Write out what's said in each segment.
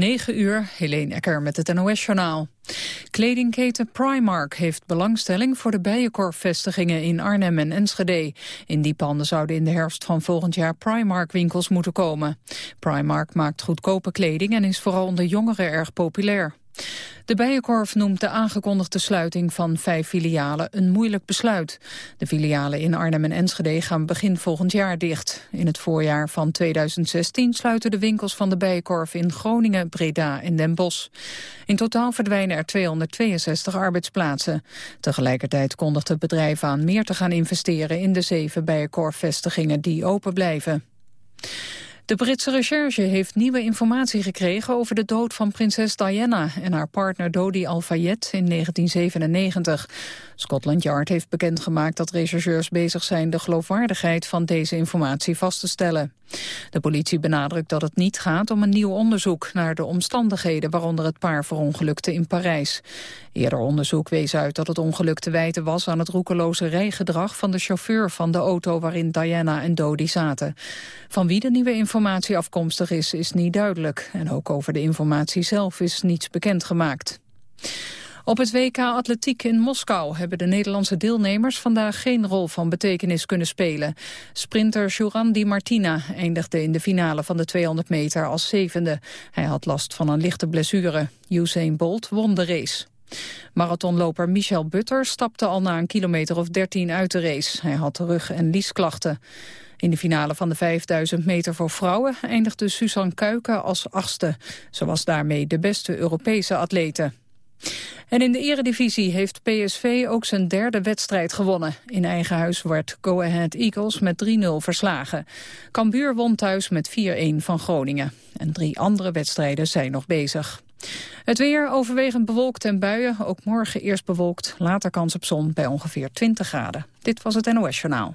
9 uur, Helene Ecker met het NOS-journaal. Kledingketen Primark heeft belangstelling voor de Bijenkorf-vestigingen in Arnhem en Enschede. In die panden zouden in de herfst van volgend jaar Primark-winkels moeten komen. Primark maakt goedkope kleding en is vooral onder jongeren erg populair. De Bijenkorf noemt de aangekondigde sluiting van vijf filialen een moeilijk besluit. De filialen in Arnhem en Enschede gaan begin volgend jaar dicht. In het voorjaar van 2016 sluiten de winkels van de Bijenkorf in Groningen, Breda en Den Bosch. In totaal verdwijnen er 262 arbeidsplaatsen. Tegelijkertijd kondigt het bedrijf aan meer te gaan investeren in de zeven Bijenkorf-vestigingen die open blijven. De Britse recherche heeft nieuwe informatie gekregen over de dood van prinses Diana en haar partner Dodi Al-Fayed in 1997. Scotland Yard heeft bekendgemaakt dat rechercheurs bezig zijn de geloofwaardigheid van deze informatie vast te stellen. De politie benadrukt dat het niet gaat om een nieuw onderzoek naar de omstandigheden waaronder het paar verongelukte in Parijs. Eerder onderzoek wees uit dat het ongeluk te wijten was aan het roekeloze rijgedrag van de chauffeur van de auto waarin Diana en Dodi zaten. Van wie de nieuwe informatie afkomstig is, is niet duidelijk. En ook over de informatie zelf is niets bekendgemaakt. Op het WK Atletiek in Moskou hebben de Nederlandse deelnemers vandaag geen rol van betekenis kunnen spelen. Sprinter Juran Di Martina eindigde in de finale van de 200 meter als zevende. Hij had last van een lichte blessure. Usain Bolt won de race. Marathonloper Michel Butter stapte al na een kilometer of 13 uit de race. Hij had rug- en liesklachten. In de finale van de 5000 meter voor vrouwen eindigde Suzanne Kuiken als achtste. Ze was daarmee de beste Europese atlete. En in de eredivisie heeft PSV ook zijn derde wedstrijd gewonnen. In eigen huis werd Go Ahead Eagles met 3-0 verslagen. Cambuur won thuis met 4-1 van Groningen. En drie andere wedstrijden zijn nog bezig. Het weer overwegend bewolkt en buien. Ook morgen eerst bewolkt, later kans op zon bij ongeveer 20 graden. Dit was het NOS Journaal.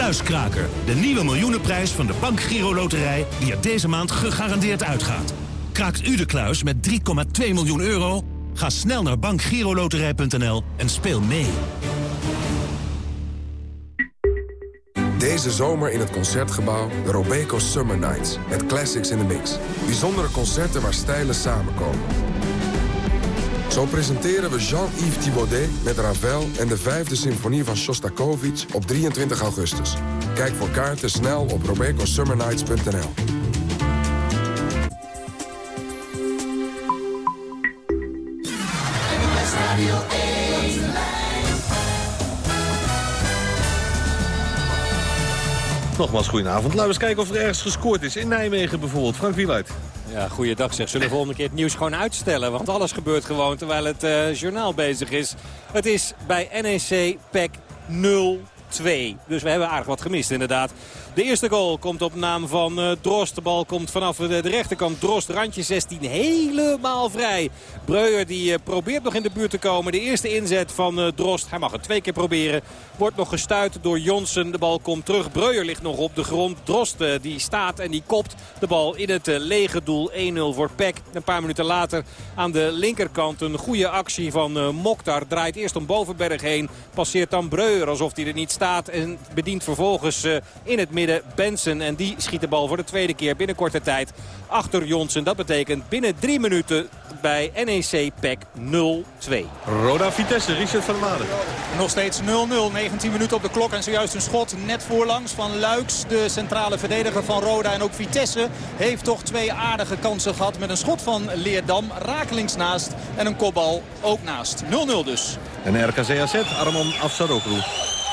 Kluiskraker, de nieuwe miljoenenprijs van de Bank Giro Loterij... die er deze maand gegarandeerd uitgaat. Kraakt u de kluis met 3,2 miljoen euro? Ga snel naar bankgiroloterij.nl en speel mee. Deze zomer in het Concertgebouw de Robeco Summer Nights. Met classics in the mix. Bijzondere concerten waar stijlen samenkomen. Zo presenteren we Jean-Yves Thibaudet met Ravel en de vijfde symfonie van Shostakovich op 23 augustus. Kijk voor kaarten snel op robecosummernights.nl. Nogmaals, goedenavond. Laten we eens kijken of er ergens gescoord is. In Nijmegen bijvoorbeeld. Frank Wieluid. Ja, goeiedag zeg. Zullen we volgende keer het nieuws gewoon uitstellen? Want alles gebeurt gewoon terwijl het uh, journaal bezig is. Het is bij NEC PEC 0-2. Dus we hebben aardig wat gemist inderdaad. De eerste goal komt op naam van uh, Drost. De bal komt vanaf de, rechterkant. Drost, randje 16, helemaal vrij. Breuer die uh, probeert nog in de buurt te komen. De eerste inzet van uh, Drost. Hij mag het twee keer proberen. Wordt nog gestuit door Jonsen. De bal komt terug. Breuer ligt nog op de grond. Drost die staat en die kopt de bal in het lege doel. 1-0 voor Peck. Een paar minuten later aan de linkerkant een goede actie van Mokhtar. Draait eerst om Bovenberg heen. Passeert dan Breuer alsof hij er niet staat. En bedient vervolgens in het midden Benson. En die schiet de bal voor de tweede keer binnen korte tijd achter Jonsen. Dat betekent binnen drie minuten bij NEC PEC 0-2. Roda Vitesse, Richard van der Maden. Nog steeds 0-0, 19 minuten op de klok en zojuist een schot net voorlangs van Luiks. De centrale verdediger van Roda en ook Vitesse heeft toch twee aardige kansen gehad. Met een schot van Leerdam, rakelings naast en een kopbal ook naast. 0-0 dus. En RKC AZ, Arman Afsaroglu.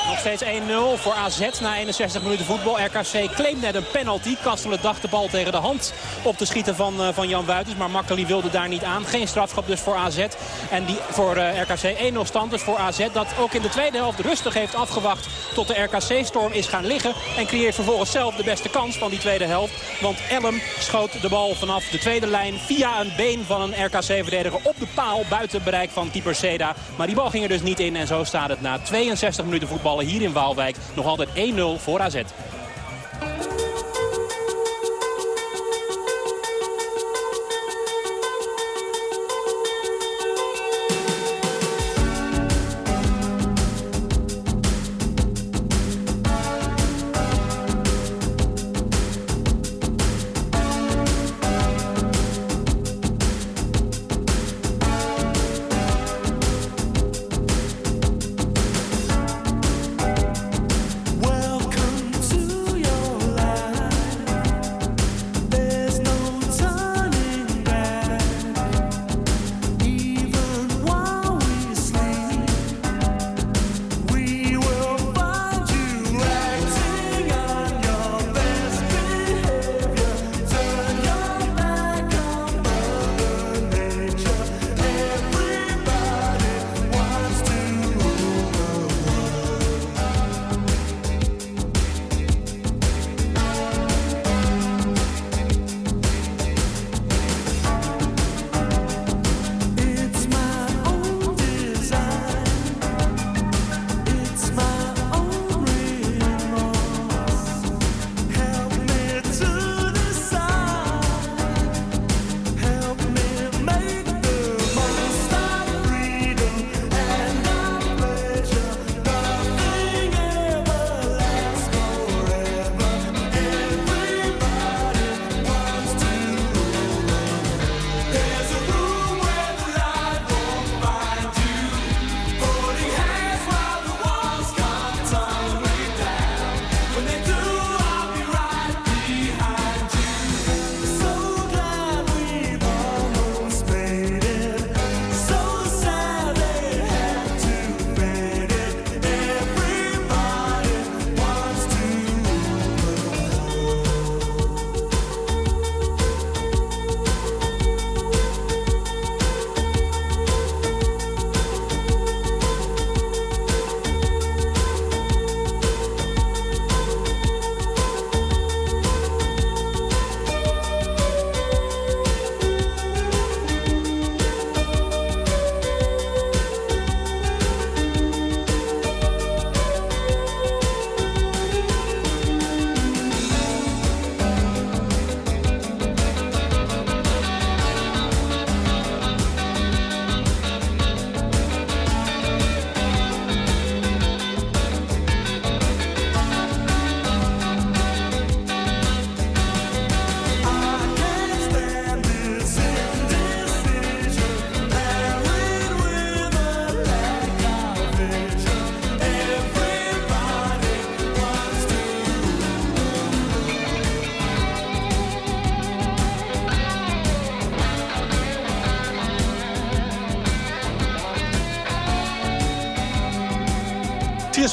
Nog steeds 1-0 voor AZ na 61 minuten voetbal. RKC claimt net een penalty. Kastelen dacht de bal tegen de hand op te schieten van, uh, van Jan Wuitens. Maar Makkeli wilde daar niet aan. Geen strafschap dus voor AZ. En die voor uh, RKC 1-0 stand dus voor AZ. Dat ook in de tweede helft rustig heeft afgewacht tot de RKC-storm is gaan liggen. En creëert vervolgens zelf de beste kans van die tweede helft. Want Elm schoot de bal vanaf de tweede lijn via een been van een RKC-verdediger op de paal. Buiten bereik van keeper Seda. Maar die bal ging er dus niet in. En zo staat het na 62 minuten hier in Waalwijk. Nog altijd 1-0 voor AZ.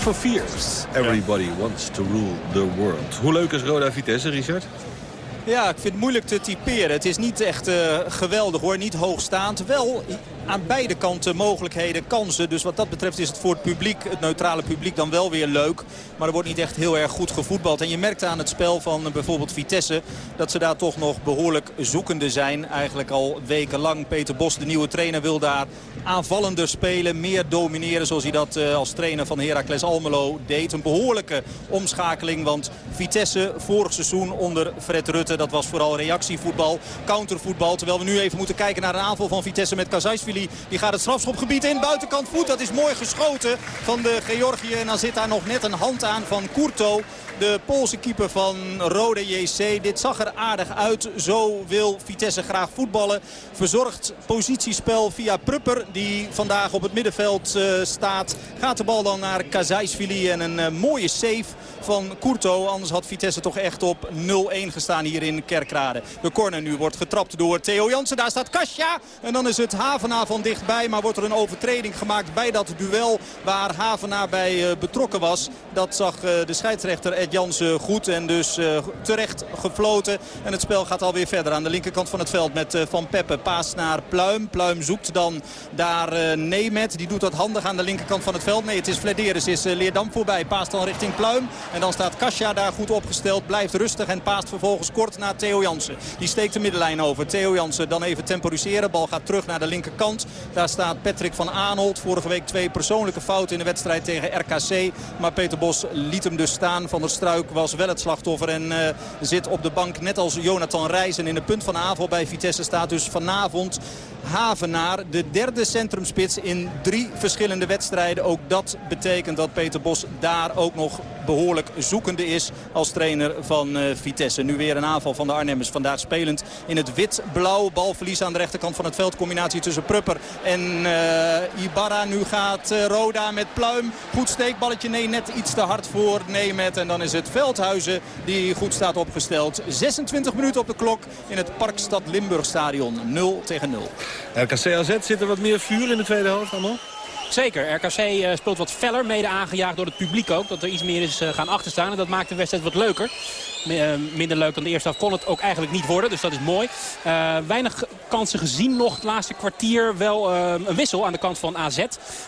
For Fears. Everybody wants to rule the world. Hoe leuk is Roda Vitesse, Richard? Ja, ik vind het moeilijk te typeren. Het is niet echt uh, geweldig hoor, niet hoogstaand. Wel aan beide kanten mogelijkheden, kansen. Dus wat dat betreft is het voor het publiek, het neutrale publiek, dan wel weer leuk. Maar er wordt niet echt heel erg goed gevoetbald. En je merkt aan het spel van bijvoorbeeld Vitesse dat ze daar toch nog behoorlijk zoekende zijn. Eigenlijk al wekenlang. Peter Bos, de nieuwe trainer, wil daar aanvallender spelen. Meer domineren zoals hij dat uh, als trainer van Heracles Almelo deed. Een behoorlijke omschakeling. Want Vitesse vorig seizoen onder Fred Rutte. Dat was vooral reactievoetbal, countervoetbal. Terwijl we nu even moeten kijken naar een aanval van Vitesse met Kazajsvili. Die gaat het strafschopgebied in. Buitenkant voet. Dat is mooi geschoten van de Georgië. En dan zit daar nog net een hand aan van Courto. De Poolse keeper van Rode JC. Dit zag er aardig uit. Zo wil Vitesse graag voetballen. Verzorgt positiespel via Prupper. Die vandaag op het middenveld uh, staat. Gaat de bal dan naar Kazajsvili. En een uh, mooie save van Courto. Anders had Vitesse toch echt op 0-1 gestaan hier in Kerkrade. De corner nu wordt getrapt door Theo Jansen. Daar staat Kasia. En dan is het Havenaar van dichtbij. Maar wordt er een overtreding gemaakt bij dat duel waar Havenaar bij betrokken was. Dat zag de scheidsrechter Ed Jansen goed en dus terecht gefloten. En het spel gaat alweer verder aan de linkerkant van het veld met Van Peppe. Paas naar Pluim. Pluim zoekt dan daar Nemet. Die doet dat handig aan de linkerkant van het veld. Nee, het is Flederis, is Leerdam voorbij. Paast dan richting Pluim. En dan staat Kasia daar goed opgesteld. Blijft rustig en paast vervolgens kort naar Theo Jansen. Die steekt de middenlijn over. Theo Jansen dan even temporiseren. Bal gaat terug naar de linkerkant. Daar staat Patrick van Aanholt. Vorige week twee persoonlijke fouten in de wedstrijd tegen RKC. Maar Peter Bos liet hem dus staan. Van der Struik was wel het slachtoffer en uh, zit op de bank net als Jonathan Rijzen in de punt van aanval bij Vitesse staat dus vanavond Havenaar. De derde centrumspits in drie verschillende wedstrijden. Ook dat betekent dat Peter Bos daar ook nog behoorlijk zoekende is als trainer van uh, Vitesse. Nu weer een aanval van de Arnhemmers. Vandaag spelend in het wit-blauw. Balverlies aan de rechterkant van het veld. Combinatie tussen Prupper en uh, Ibarra. Nu gaat uh, Roda met Pluim. Goed steekballetje. Nee, net iets te hard voor Nemet. En dan is het Veldhuizen die goed staat opgesteld. 26 minuten op de klok in het Parkstad Limburg stadion. 0 tegen 0. RKC AZ zit er wat meer vuur in de tweede helft allemaal? Zeker, RKC uh, speelt wat feller, mede aangejaagd door het publiek ook. Dat er iets meer is uh, gaan achterstaan en dat maakt de wedstrijd wat leuker. Eh, minder leuk dan de eerste helft kon het ook eigenlijk niet worden. Dus dat is mooi. Uh, weinig kansen gezien nog het laatste kwartier. Wel uh, een wissel aan de kant van AZ.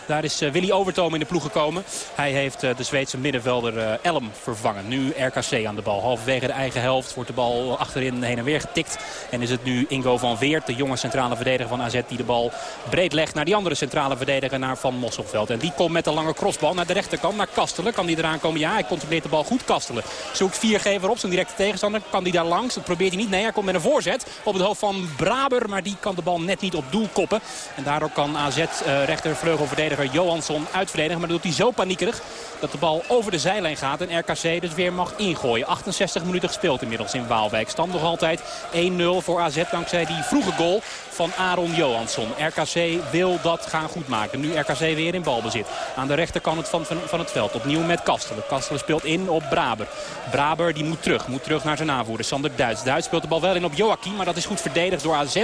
Daar is Willy Overtoom in de ploeg gekomen. Hij heeft de Zweedse middenvelder Elm vervangen. Nu RKC aan de bal. Halverwege de eigen helft wordt de bal achterin heen en weer getikt. En is het nu Ingo van Weert, de jonge centrale verdediger van AZ... die de bal breed legt naar die andere centrale verdediger, naar Van Mosselveld. En die komt met een lange crossbal naar de rechterkant, naar Kastelen. Kan die eraan komen? Ja, hij controleert de bal goed, Kastelen. Zoekt viergever op zijn directe tegenstander. Kan die daar langs? Dat probeert hij niet. Nee, hij komt met een voorzet op het hoofd van Braber. Maar die kan de bal net niet op doel koppen. En daardoor kan AZ uh, rechtervleugelverdediger Johansson uitverdedigen. Maar dat doet hij zo paniekerig dat de bal over de zijlijn gaat. En RKC dus weer mag ingooien. 68 minuten gespeeld inmiddels in Waalwijk. Stand nog altijd 1-0 voor AZ dankzij die vroege goal van Aaron Johansson. RKC wil dat gaan goedmaken. Nu RKC weer in balbezit. Aan de rechterkant van, van, het veld. Opnieuw met Kastelen. Kastelen speelt in op Braber. Braber die moet terug. Moet terug naar zijn aanvoerder. Sander Duits. Duits speelt de bal wel in op Joachim. Maar dat is goed verdedigd door AZ.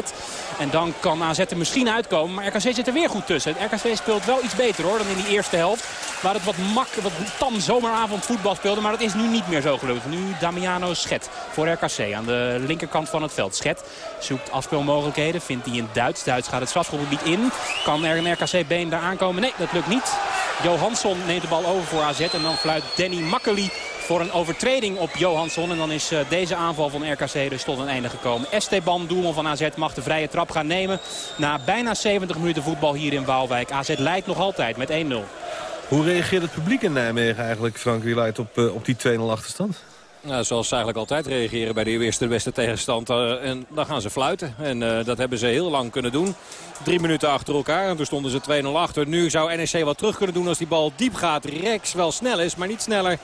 En dan kan AZ er misschien uitkomen. Maar RKC zit er weer goed tussen. RKC speelt wel iets beter hoor dan in die eerste helft. Waar het wat mak, wat tam zomeravond voetbal speelde. Maar dat is nu niet meer zo gelukkig. Nu Damiano Schet voor RKC aan de linkerkant van het veld. Schet zoekt afspeelmogelijkheden. Vindt hij in Duits. Duits gaat het strafgebied niet in. Kan er een RKC-been daar aankomen? Nee, dat lukt niet. Johansson neemt de bal over voor AZ. En dan fluit Danny Makkeli voor een overtreding op Johansson. En dan is uh, deze aanval van RKC dus tot een einde gekomen. Esteban, doelman van AZ, mag de vrije trap gaan nemen. Na bijna 70 minuten voetbal hier in Waalwijk. AZ leidt nog altijd met 1-0. Hoe reageert het publiek in Nijmegen eigenlijk, Frank Wieluid, op, uh, op die 2-0 achterstand? Nou, zoals ze eigenlijk altijd reageren bij de eerste beste tegenstand. Uh, en dan gaan ze fluiten. En uh, dat hebben ze heel lang kunnen doen. Drie minuten achter elkaar. En toen stonden ze 2-0 achter. Nu zou NEC wat terug kunnen doen als die bal diep gaat. Rex wel snel is, maar niet sneller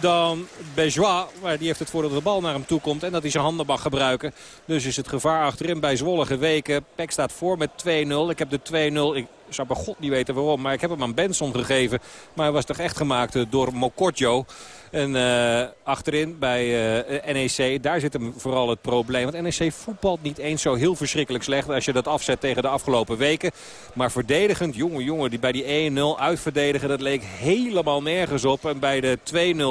dan Bejois. Maar die heeft het voor dat de bal naar hem toe komt. En dat hij zijn handen mag gebruiken. Dus is het gevaar achterin bij Zwolle geweken. Peck staat voor met 2-0. Ik heb de 2-0... Zou bij god niet weten waarom. Maar ik heb hem aan Benson gegeven. Maar hij was toch echt gemaakt door Mokotjo. En uh, achterin bij uh, NEC, daar zit hem vooral het probleem. Want NEC voetbalt niet eens zo heel verschrikkelijk slecht als je dat afzet tegen de afgelopen weken. Maar verdedigend, jongen, jongen, die bij die 1-0 uitverdedigen, dat leek helemaal nergens op. En bij de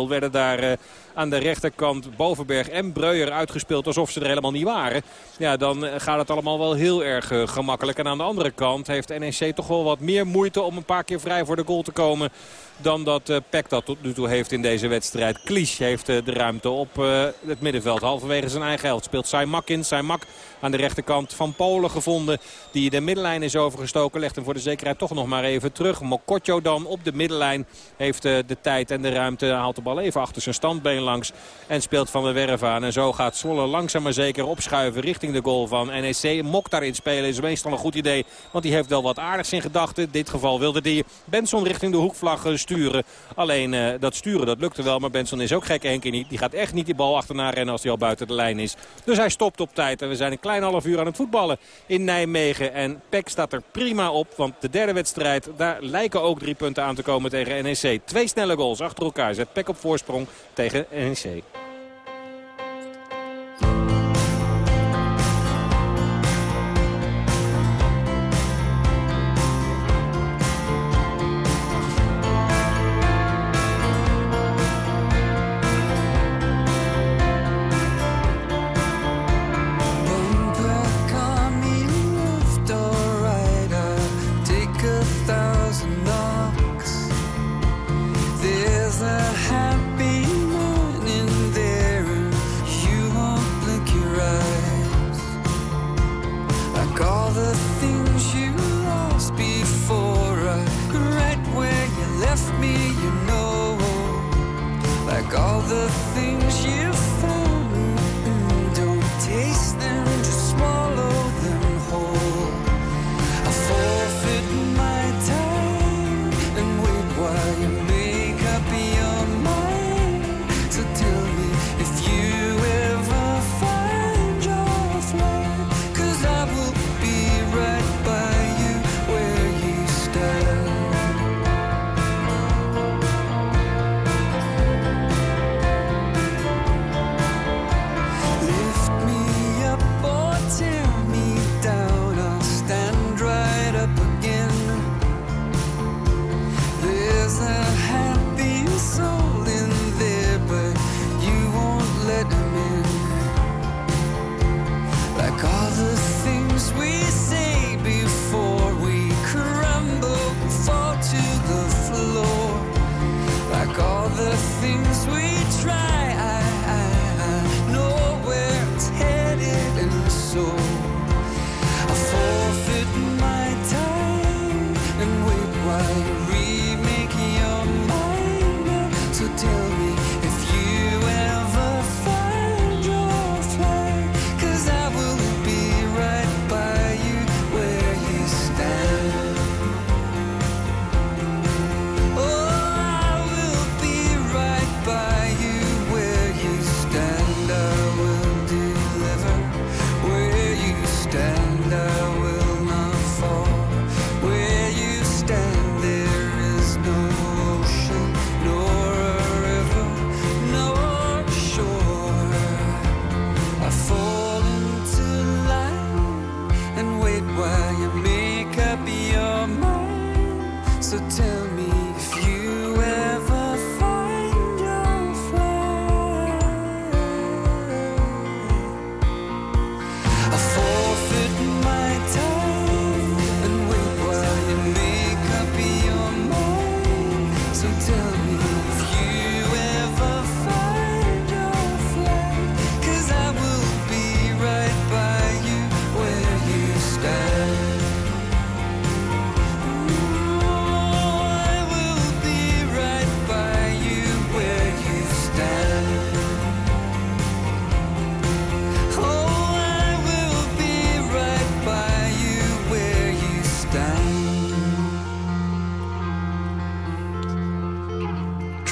2-0 werden daar... aan de rechterkant Bovenberg en Breuer uitgespeeld alsof ze er helemaal niet waren. Ja, dan gaat het allemaal wel heel erg uh, gemakkelijk. En aan de andere kant heeft NEC toch wel wat meer moeite om een paar keer vrij voor de goal te komen dan dat uh, Peck dat tot nu toe heeft in deze wedstrijd. Klies heeft uh, de ruimte op uh, het middenveld. Halverwege zijn eigen helft speelt Saimak in. Saimak aan de rechterkant van Polen gevonden. Die de middenlijn is overgestoken. Legt hem voor de zekerheid toch nog maar even terug. Mokotjo dan op de middenlijn heeft de tijd en de ruimte. Haalt de bal even achter zijn standbeen langs. En speelt van de werf aan. En zo gaat Zwolle langzaam maar zeker opschuiven richting de goal van NEC. Mok daarin spelen is meestal een goed idee. Want die heeft wel wat aardigs in gedachten. In dit geval wilde die Benson richting de hoekvlag. Alleen uh, dat sturen dat lukte wel. Maar Benson is ook gek één keer niet. Die gaat echt niet die bal achterna rennen als hij al buiten de lijn is. Dus hij stopt op tijd. En we zijn een klein half uur aan het voetballen in Nijmegen. En Peck staat er prima op. Want de derde wedstrijd, daar lijken ook drie punten aan te komen tegen NEC. Twee snelle goals achter elkaar zet Peck op voorsprong tegen NEC.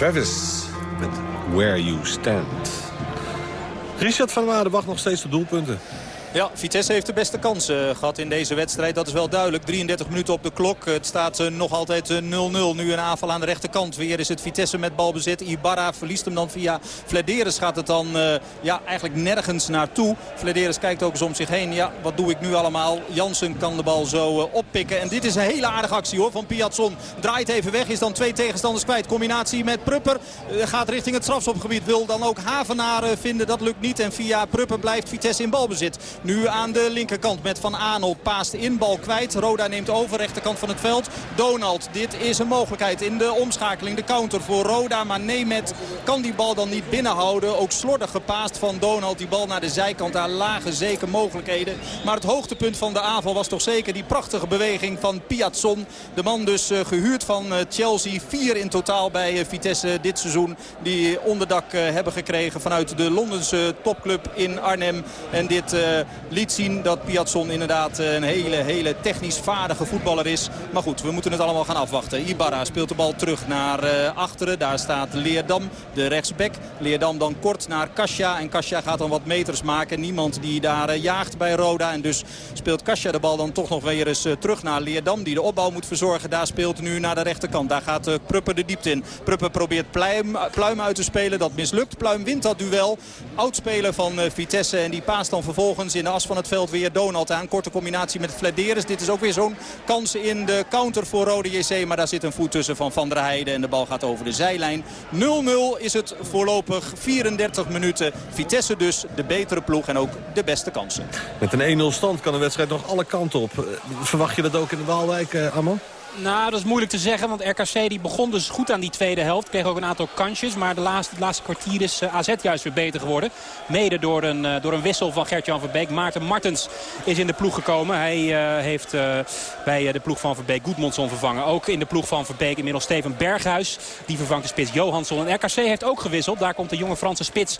Travis met Where You Stand. Richard van Waarden wacht nog steeds op doelpunten. Ja, Vitesse heeft de beste kansen gehad in deze wedstrijd. Dat is wel duidelijk. 33 minuten op de klok. Het staat eh, nog altijd 0-0. Eh, nu een aanval aan de rechterkant. Weer is het Vitesse met balbezit. Ibarra verliest hem dan via Flederis. Gaat het dan ja, eigenlijk nergens naartoe. Flederis kijkt ook eens om zich heen. Ja, wat doe ik nu allemaal? Jansen kan de bal zo oppikken. En dit is een hele aardige actie hoor van Piatson. Draait even weg. Is dan twee tegenstanders kwijt. Combinatie met Prupper. gaat richting het strafschopgebied. Wil dan ook Havenaar vinden. Dat lukt niet. En via Prupper blijft Vitesse in balbezit. Nu aan de linkerkant met Van Aanel. Paast in bal kwijt. Roda neemt over rechterkant van het veld. Donald, dit is een mogelijkheid in de omschakeling. De counter voor Roda. Maar Nemet kan die bal dan niet binnenhouden. Ook slordig gepaast van Donald. Die bal naar de zijkant. Daar lagen zeker mogelijkheden. Maar het hoogtepunt van de aanval was toch zeker die prachtige beweging van Piazzon. De man dus uh, gehuurd van uh, Chelsea. Vier in totaal bij uh, Vitesse dit seizoen. Die onderdak hebben gekregen vanuit de Londense topclub in Arnhem. En dit liet zien dat Piazzon inderdaad een hele, hele technisch vaardige voetballer is. Maar goed, we moeten het allemaal gaan afwachten. Ibarra speelt de bal terug naar uh, achteren. Daar staat Leerdam, de rechtsback. Leerdam dan kort naar Kasia. En Kasia gaat dan wat meters maken. Niemand die daar uh, jaagt bij Roda. En dus speelt Kasia de bal dan toch nog weer eens uh, terug naar Leerdam. Die de opbouw moet verzorgen. Daar speelt nu naar de rechterkant. Daar gaat Prupper de diepte in. Prupper probeert Pluim, Pluim uit te spelen. Dat mislukt. Pluim wint dat duel. Oudspeler van Vitesse. En die paast dan vervolgens in de as van het veld weer Donald aan. Korte combinatie met Flederis. Dit is ook weer zo'n kans in de counter voor Rode JC. Maar daar zit een voet tussen van Van der Heijden. En de bal gaat over de zijlijn. 0-0 is het voorlopig. 34 minuten. Vitesse dus de betere ploeg en ook de beste kansen. Met een 1-0 stand kan de wedstrijd nog alle kanten op. Eh, verwacht je dat ook in de Waalwijk, Amman? Nou, dat is moeilijk te zeggen, want RKC die begon dus goed aan die tweede helft. Kreeg ook een aantal kansjes, maar de laatste, de laatste kwartier is uh, AZ juist weer beter geworden. Mede door een, uh, door een wissel van Gert-Jan Verbeek. Maarten Martens is in de ploeg gekomen. Hij uh, heeft bij de ploeg van Verbeek Goedmondson vervangen. Ook in de ploeg van Verbeek inmiddels Steven Berghuis. Die vervangt de spits Johansson. En RKC heeft ook gewisseld. Daar komt de jonge Franse spits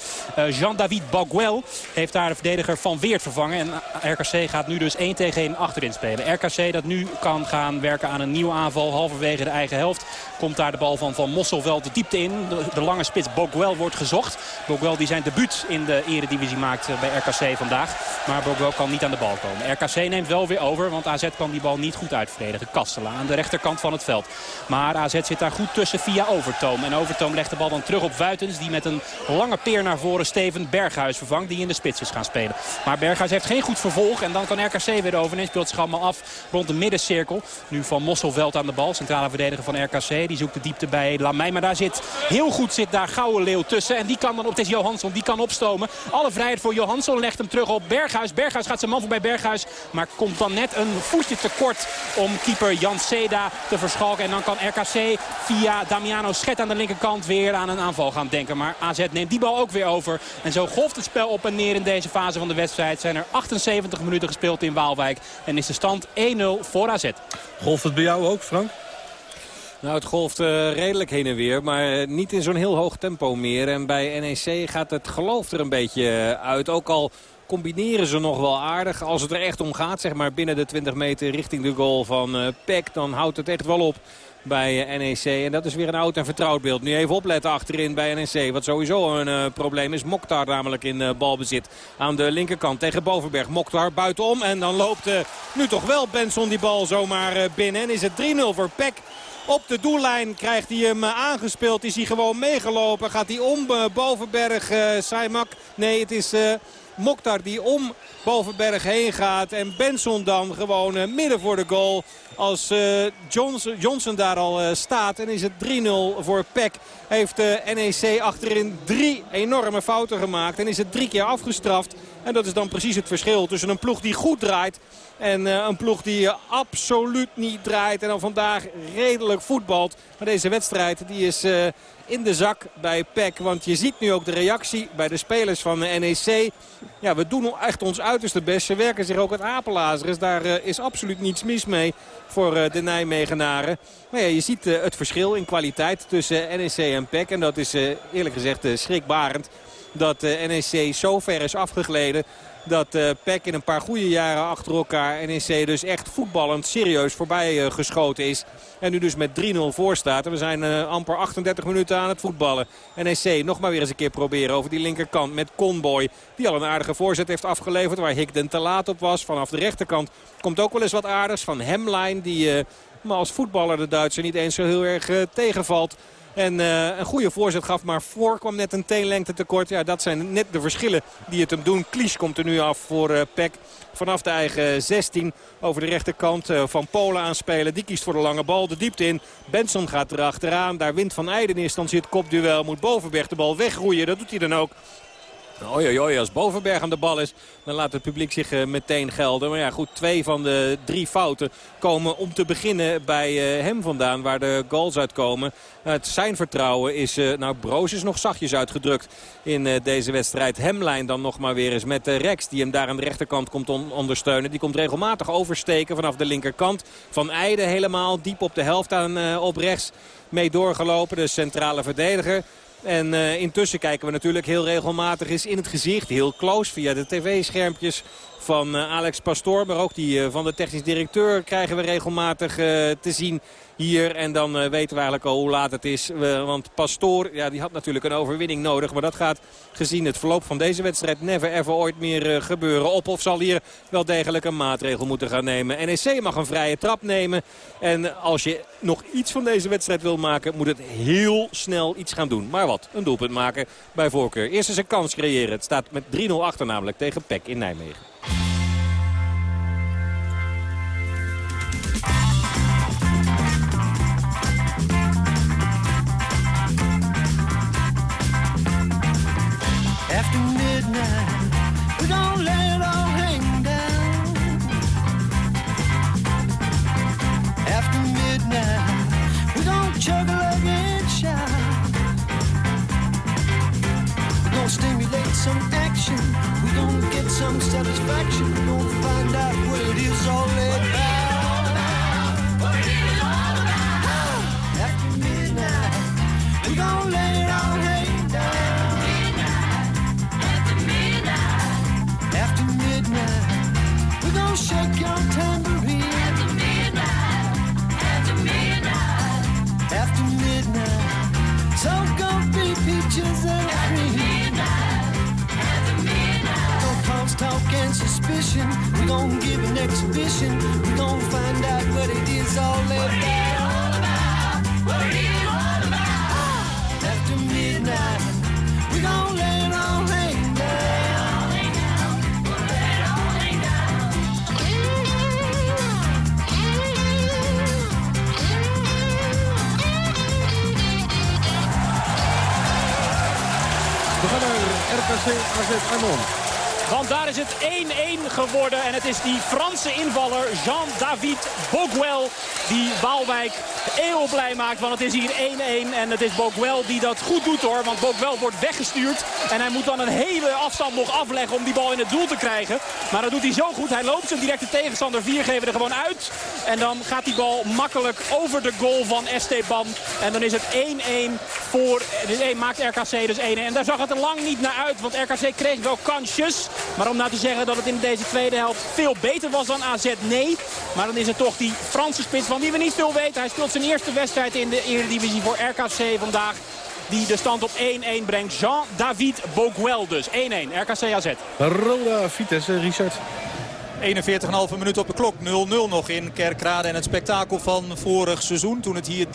Jean-David Baguel. Heeft daar de verdediger Van Weert vervangen. En RKC gaat nu dus 1 tegen 1 achterin spelen. RKC dat nu kan gaan werken aan een nieuwe aanval. Halverwege de eigen helft komt daar de bal van Van Mosselveld de diepte in. De, lange spits Boguel wordt gezocht. Boguel die zijn debuut in de eredivisie maakt eh, bij RKC vandaag. Maar Boguel kan niet aan de bal komen. RKC neemt wel weer over, want AZ kan die bal niet goed uitverdedigen. Kastelen aan de rechterkant van het veld. Maar AZ zit daar goed tussen via Overtoom. En Overtoom legt de bal dan terug op Wuitens. Die met een lange peer naar voren Steven Berghuis vervangt. Die in de spits is gaan spelen. Maar Berghuis heeft geen goed vervolg. En dan kan RKC weer over. En speelt af rond de middencirkel. Nu Van Mossel Westerveld aan de bal. Centrale verdediger van RKC. Die zoekt de diepte bij Lamey. Maar daar zit heel goed zit daar Gouden Leeuw tussen. En die kan dan op, het is Johansson, die kan opstomen. Alle vrijheid voor Johansson. Legt hem terug op Berghuis. Berghuis gaat zijn man voorbij Berghuis. Maar komt dan net een voetje tekort om keeper Jan Seda te verschalken. En dan kan RKC via Damiano Schet aan de linkerkant weer aan een aanval gaan denken. Maar AZ neemt die bal ook weer over. En zo golft het spel op en neer in deze fase van de wedstrijd. Zijn er 78 minuten gespeeld in Waalwijk. En is de stand 1-0 voor AZ. Golft het bij jou ook, Frank? Nou, het golft uh, redelijk heen en weer, maar niet in zo'n heel hoog tempo meer. En bij NEC gaat het geloof er een beetje uit. Ook al combineren ze nog wel aardig. Als het er echt om gaat, zeg maar binnen de 20 meter richting de goal van uh, Peck, dan houdt het echt wel op bij uh, NEC. En dat is weer een oud en vertrouwd beeld. Nu even opletten achterin bij NEC. Wat sowieso een uh, probleem is. Mokhtar namelijk in uh, balbezit aan de linkerkant tegen Bovenberg. Mokhtar buitenom en dan loopt nu toch wel Benson die bal zomaar binnen. En is het 3-0 voor Peck. Op de doellijn krijgt hij hem aangespeeld. Is hij gewoon meegelopen. Gaat hij om Bovenberg, Saimak. Nee, het is... Mokhtar die om Bovenberg heen gaat. En Benson dan gewoon midden voor de goal. Als uh, Johnson, daar al uh, staat. En is het 3-0 voor Peck. Heeft de NEC achterin drie enorme fouten gemaakt. En is het drie keer afgestraft. En dat is dan precies het verschil tussen een ploeg die goed draait. En een ploeg die absoluut niet draait. En dan vandaag redelijk voetbalt. Maar deze wedstrijd die is in de zak bij PEC. Want je ziet nu ook de reactie bij de spelers van NEC. Ja, we doen echt ons uiterste best. Ze werken zich ook het apelazers. Daar is absoluut niets mis mee voor uh, de Nijmegenaren. Maar ja, je ziet uh, het verschil in kwaliteit tussen NEC en PEC. En dat is eerlijk gezegd schrikbarend. Dat NEC zo ver is afgegleden dat uh, PEC in een paar goede jaren achter elkaar NEC dus echt voetballend serieus voorbij uh, geschoten is. En nu dus met 3-0 voor staat. En we zijn uh, amper 38 minuten aan het voetballen. NEC nog maar weer eens een keer proberen over die linkerkant met Conboy. Die al een aardige voorzet heeft afgeleverd waar Higden te laat op was. Vanaf de rechterkant komt ook wel eens wat aardigs van Hemline. Die maar als voetballer de Duitser niet eens zo heel erg tegenvalt. En uh, een goede voorzet gaf, maar voor kwam net een teenlengte tekort. Ja, dat zijn net de verschillen die het hem doen. Klies komt er nu af voor uh, Peck. Vanaf de eigen 16 over de rechterkant uh, van Polen aanspelen. Die kiest voor de lange bal, de diepte in. Benson gaat erachteraan. Daar wint Van Eijden is. Dan zit kopduel. Moet Bovenberg de bal wegroeien. Dat doet hij dan ook. Oei, als Bovenberg aan de bal is, dan laat het publiek zich uh, meteen gelden. Maar ja, goed, twee van de drie fouten komen om te beginnen bij uh, hem vandaan, waar de goals uitkomen. het zijn vertrouwen is, uh, nou, Broos is nog zachtjes uitgedrukt in deze wedstrijd. Hemlijn dan nog maar weer eens met Rex, die hem daar aan de rechterkant komt on ondersteunen. Die komt regelmatig oversteken vanaf de linkerkant. Van Eijden helemaal diep op de helft aan op rechts mee doorgelopen. De centrale verdediger. En uh, intussen kijken we natuurlijk heel regelmatig eens in het gezicht. Heel close via de tv-schermpjes van uh, Alex Pastoor. Maar ook die uh, van de technisch directeur krijgen we regelmatig te zien hier. En dan weten we eigenlijk al hoe laat het is. Want Pastoor, ja, die had natuurlijk een overwinning nodig. Maar dat gaat gezien het verloop van deze wedstrijd never ever ooit meer gebeuren. Op of zal hier wel degelijk een maatregel moeten gaan nemen. NEC mag een vrije trap nemen. En als je nog iets van deze wedstrijd wil maken, moet het heel snel iets gaan doen. Maar wat, een doelpunt maken bij voorkeur. Eerst eens een kans creëren. Het staat met 3-0 achter namelijk tegen PEC in Nijmegen. We gaan gonna give an exhibition. We don't find out what it is all about. It is all about. What all about. After midnight, let all hang down. RKC AZ want daar is het 1-1 geworden. En het is die Franse invaller Jean-David Boguel die Waalwijk eeuw blij maakt. Want het is hier 1-1 en het is Boguel die dat goed doet hoor. Want Boguel wordt weggestuurd. En hij moet dan een hele afstand nog afleggen om die bal in het doel te krijgen. Maar dat doet hij zo goed. Hij loopt zijn directe tegenstander Viergever er gewoon uit. En dan gaat die bal makkelijk over de goal van Esteban. En dan is het 1-1 voor... Dus maakt RKC dus 1-1. En daar zag het er lang niet naar uit. Want RKC kreeg wel kansjes. Maar om nou te zeggen dat het in deze tweede helft veel beter was dan AZ, nee. Maar dan is het toch die Franse spits van wie we niet veel weten. Hij speelt zijn eerste wedstrijd in de Eredivisie voor RKC vandaag. Die de stand op 1-1 brengt. Jean-David Boguel dus. 1-1, RKC AZ. Roda Vitesse, Richard. 41,5 minuut op de klok. 0-0 nog in Kerkrade. En het spektakel van vorig seizoen. Toen het hier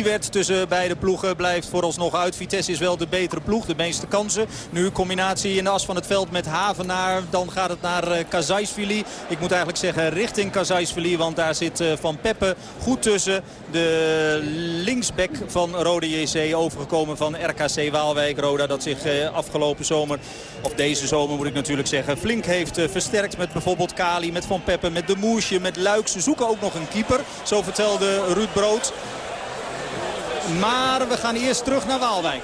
3-3 werd tussen beide ploegen. Blijft vooralsnog uit. Vitesse is wel de betere ploeg. De meeste kansen. Nu combinatie in de as van het veld met Havenaar. Dan gaat het naar uh, Kazajsvili. Ik moet eigenlijk zeggen richting Kazajsvili. Want daar zit uh, Van Peppe goed tussen. De linksback van Rode JC overgekomen van RKC Waalwijk. Roda dat zich uh, afgelopen zomer, of deze zomer moet ik natuurlijk zeggen, flink heeft versterkt met bijvoorbeeld K met Van Peppe, met De Moesje, met Luik. Ze zoeken ook nog een keeper. Zo vertelde Ruud Brood. Maar we gaan eerst terug naar Waalwijk.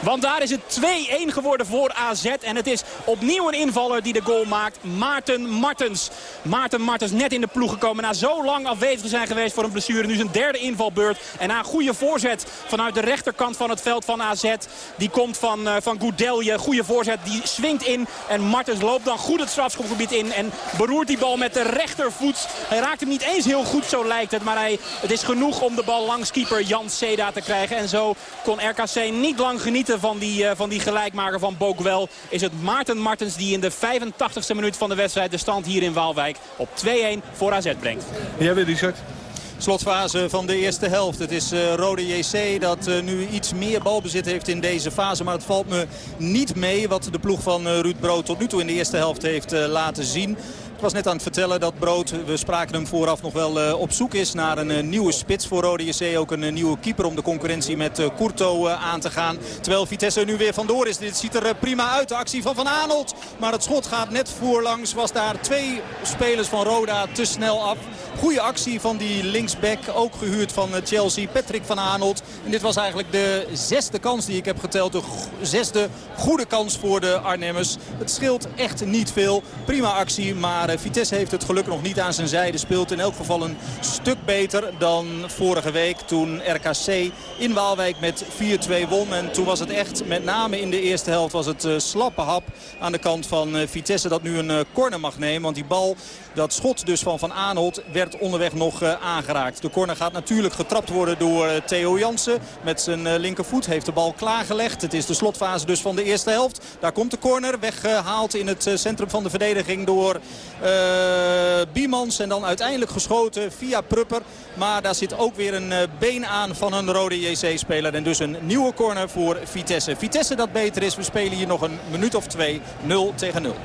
Want daar is het 2-1 geworden voor AZ. En het is opnieuw een invaller die de goal maakt. Maarten Martens. Maarten Martens net in de ploeg gekomen. Na zo lang afwezig zijn geweest voor een blessure. Nu zijn derde invalbeurt. En na een goede voorzet vanuit de rechterkant van het veld van AZ. Die komt van, uh, van Goudelje. Goede voorzet. Die swingt in. En Martens loopt dan goed het strafschopgebied in. En beroert die bal met de rechtervoet. Hij raakt hem niet eens heel goed, zo lijkt het. Maar hij, het is genoeg om de bal langs keeper Jan Seda te krijgen. En zo kon RKC niet lang genieten van die, uh, van die gelijkmaker van Bokwel is het Maarten Martens die in de 85ste minuut van de wedstrijd de stand hier in Waalwijk op 2-1 voor AZ brengt. Jij weet Richard. Slotfase van de eerste helft. Het is uh, Rode JC dat uh, nu iets meer balbezit heeft in deze fase. Maar het valt me niet mee wat de ploeg van uh, Ruud Brood tot nu toe in de eerste helft heeft laten zien. Ik was net aan het vertellen dat Brood, we spraken hem vooraf nog wel uh, op zoek is naar een uh, nieuwe spits voor Rode JC. Ook een uh, nieuwe keeper om de concurrentie met Courto aan te gaan. Terwijl Vitesse nu weer vandoor is. Dit ziet er prima uit, de actie van Van Aanholt. Maar het schot gaat net voorlangs. Was daar twee spelers van Roda te snel af. Goede actie van die linksback, ook gehuurd van Chelsea, Patrick van Aanholt. En dit was eigenlijk de zesde kans die ik heb geteld. De zesde goede kans voor de Arnhemmers. Het scheelt echt niet veel. Prima actie, maar maar Vitesse heeft het geluk nog niet aan zijn zijde. Speelt in elk geval een stuk beter dan vorige week toen RKC in Waalwijk met 4-2 won. En toen was het echt, met name in de eerste helft, was het uh, slappe hap aan de kant van uh, Vitesse dat nu een corner mag nemen. Want die bal, dat schot dus van Van Aanholt, werd onderweg nog aangeraakt. De corner gaat natuurlijk getrapt worden door Theo Jansen. Met zijn linkervoet heeft de bal klaargelegd. Het is de slotfase dus van de eerste helft. Daar komt de corner, weggehaald in het centrum van de verdediging door Biemans. En dan uiteindelijk geschoten via Prupper. Maar daar zit ook weer een uh, been aan van een rode JC-speler. En dus een nieuwe corner voor Vitesse. Vitesse dat beter is. We spelen hier nog een minuut of twee. 0 tegen 0.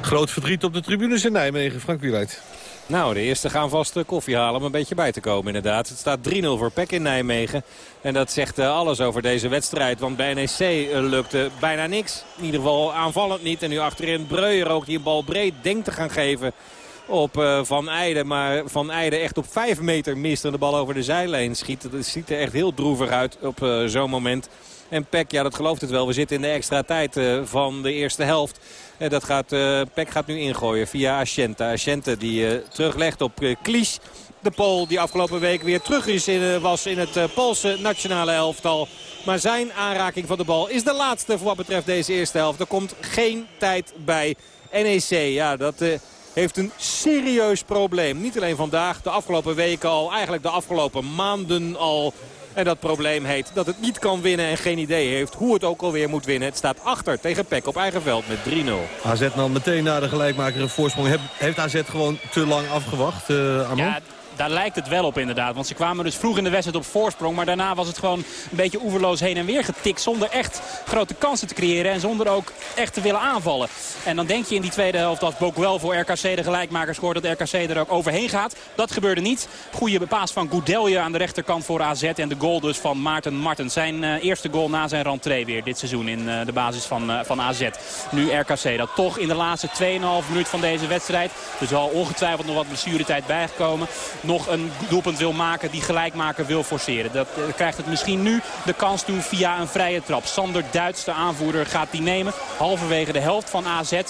Groot verdriet op de tribunes in Nijmegen. Frank Wieluid. Nou, de eerste gaan vast koffie halen om een beetje bij te komen inderdaad. Het staat 3-0 voor Peck in Nijmegen. En dat zegt uh, alles over deze wedstrijd. Want bij NEC uh, lukte bijna niks. In ieder geval aanvallend niet. En nu achterin Breuer ook die bal breed denkt te gaan geven op uh, Van Eijden. Maar Van Eijden echt op 5 meter mist en de bal over de zijlijn schiet. Dat ziet er echt heel droevig uit op zo'n moment. En Peck, ja dat gelooft het wel. We zitten in de extra tijd uh, van de eerste helft. En dat gaat, uh, Peck gaat nu ingooien via Ascente. Ascente die teruglegt op Klies. De Pool die afgelopen week weer terug is in, was in het Poolse nationale elftal. Maar zijn aanraking van de bal is de laatste voor wat betreft deze eerste helft. Er komt geen tijd bij. NEC, ja dat heeft een serieus probleem. Niet alleen vandaag, de afgelopen weken al, eigenlijk de afgelopen maanden al. En dat probleem heet dat het niet kan winnen en geen idee heeft hoe het ook alweer moet winnen. Het staat achter tegen Peck op eigen veld met 3-0. AZ dan meteen na de gelijkmaker een voorsprong. Heeft AZ gewoon te lang afgewacht, uh, Armand? Ja, daar lijkt het wel op inderdaad. Want ze kwamen dus vroeg in de wedstrijd op voorsprong. Maar daarna was het gewoon een beetje oeverloos heen en weer getikt. Zonder echt grote kansen te creëren. En zonder ook echt te willen aanvallen. En dan denk je in die tweede helft als wel voor RKC de gelijkmaker scoort. Dat RKC er ook overheen gaat. Dat gebeurde niet. Goede paas van Goudelje aan de rechterkant voor AZ. En de goal dus van Maarten Martens. Zijn uh, eerste goal na zijn rentree weer dit seizoen in uh, de basis van, uh, van AZ. Nu RKC dat toch in de laatste 2,5 minuut van deze wedstrijd. Er zal ongetwijfeld nog wat blessuretijd bijgekomen. Nog een doelpunt wil maken die gelijkmaker wil forceren. Dat krijgt het misschien nu de kans toe via een vrije trap. Sander Duits, de aanvoerder, gaat die nemen. Halverwege de helft van AZ.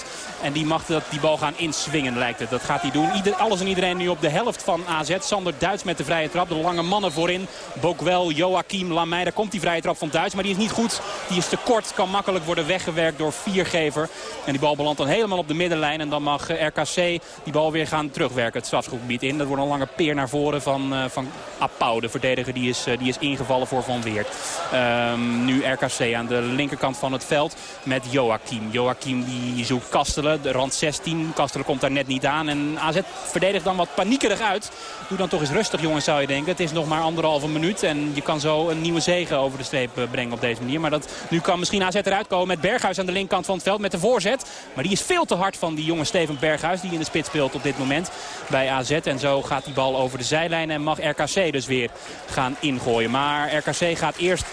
En die mag dat, die bal gaan inswingen lijkt het. Dat gaat hij doen. Ieder, alles en iedereen nu op de helft van AZ. Sander Duits met de vrije trap. De lange mannen voorin. Bokwel, Joachim, Lamey. Daar komt die vrije trap van Duits. Maar die is niet goed. Die is te kort. Kan makkelijk worden weggewerkt door Viergever. En die bal belandt dan helemaal op de middenlijn. En dan mag eh, RKC die bal weer gaan terugwerken. Het strafschopgebied in. Dat wordt een lange peer naar voren van, uh, van Appau. De verdediger die is, uh, die is ingevallen voor Van Weert. Um, nu RKC aan de linkerkant van het veld met Joachim. Joachim die zoekt Kastelen. De rand 16. Kastelen komt daar net niet aan. En AZ verdedigt dan wat paniekerig uit. Doe dan toch eens rustig jongens zou je denken. Het is nog maar anderhalve minuut. En je kan zo een nieuwe zegen over de streep brengen op deze manier. Maar dat, nu kan misschien AZ eruit komen met Berghuis aan de linkerkant van het veld. Met de voorzet. Maar die is veel te hard van die jonge Steven Berghuis. Die in de spits speelt op dit moment bij AZ. En zo gaat die bal over de zijlijn. En mag RKC dus weer gaan ingooien. Maar RKC gaat eerst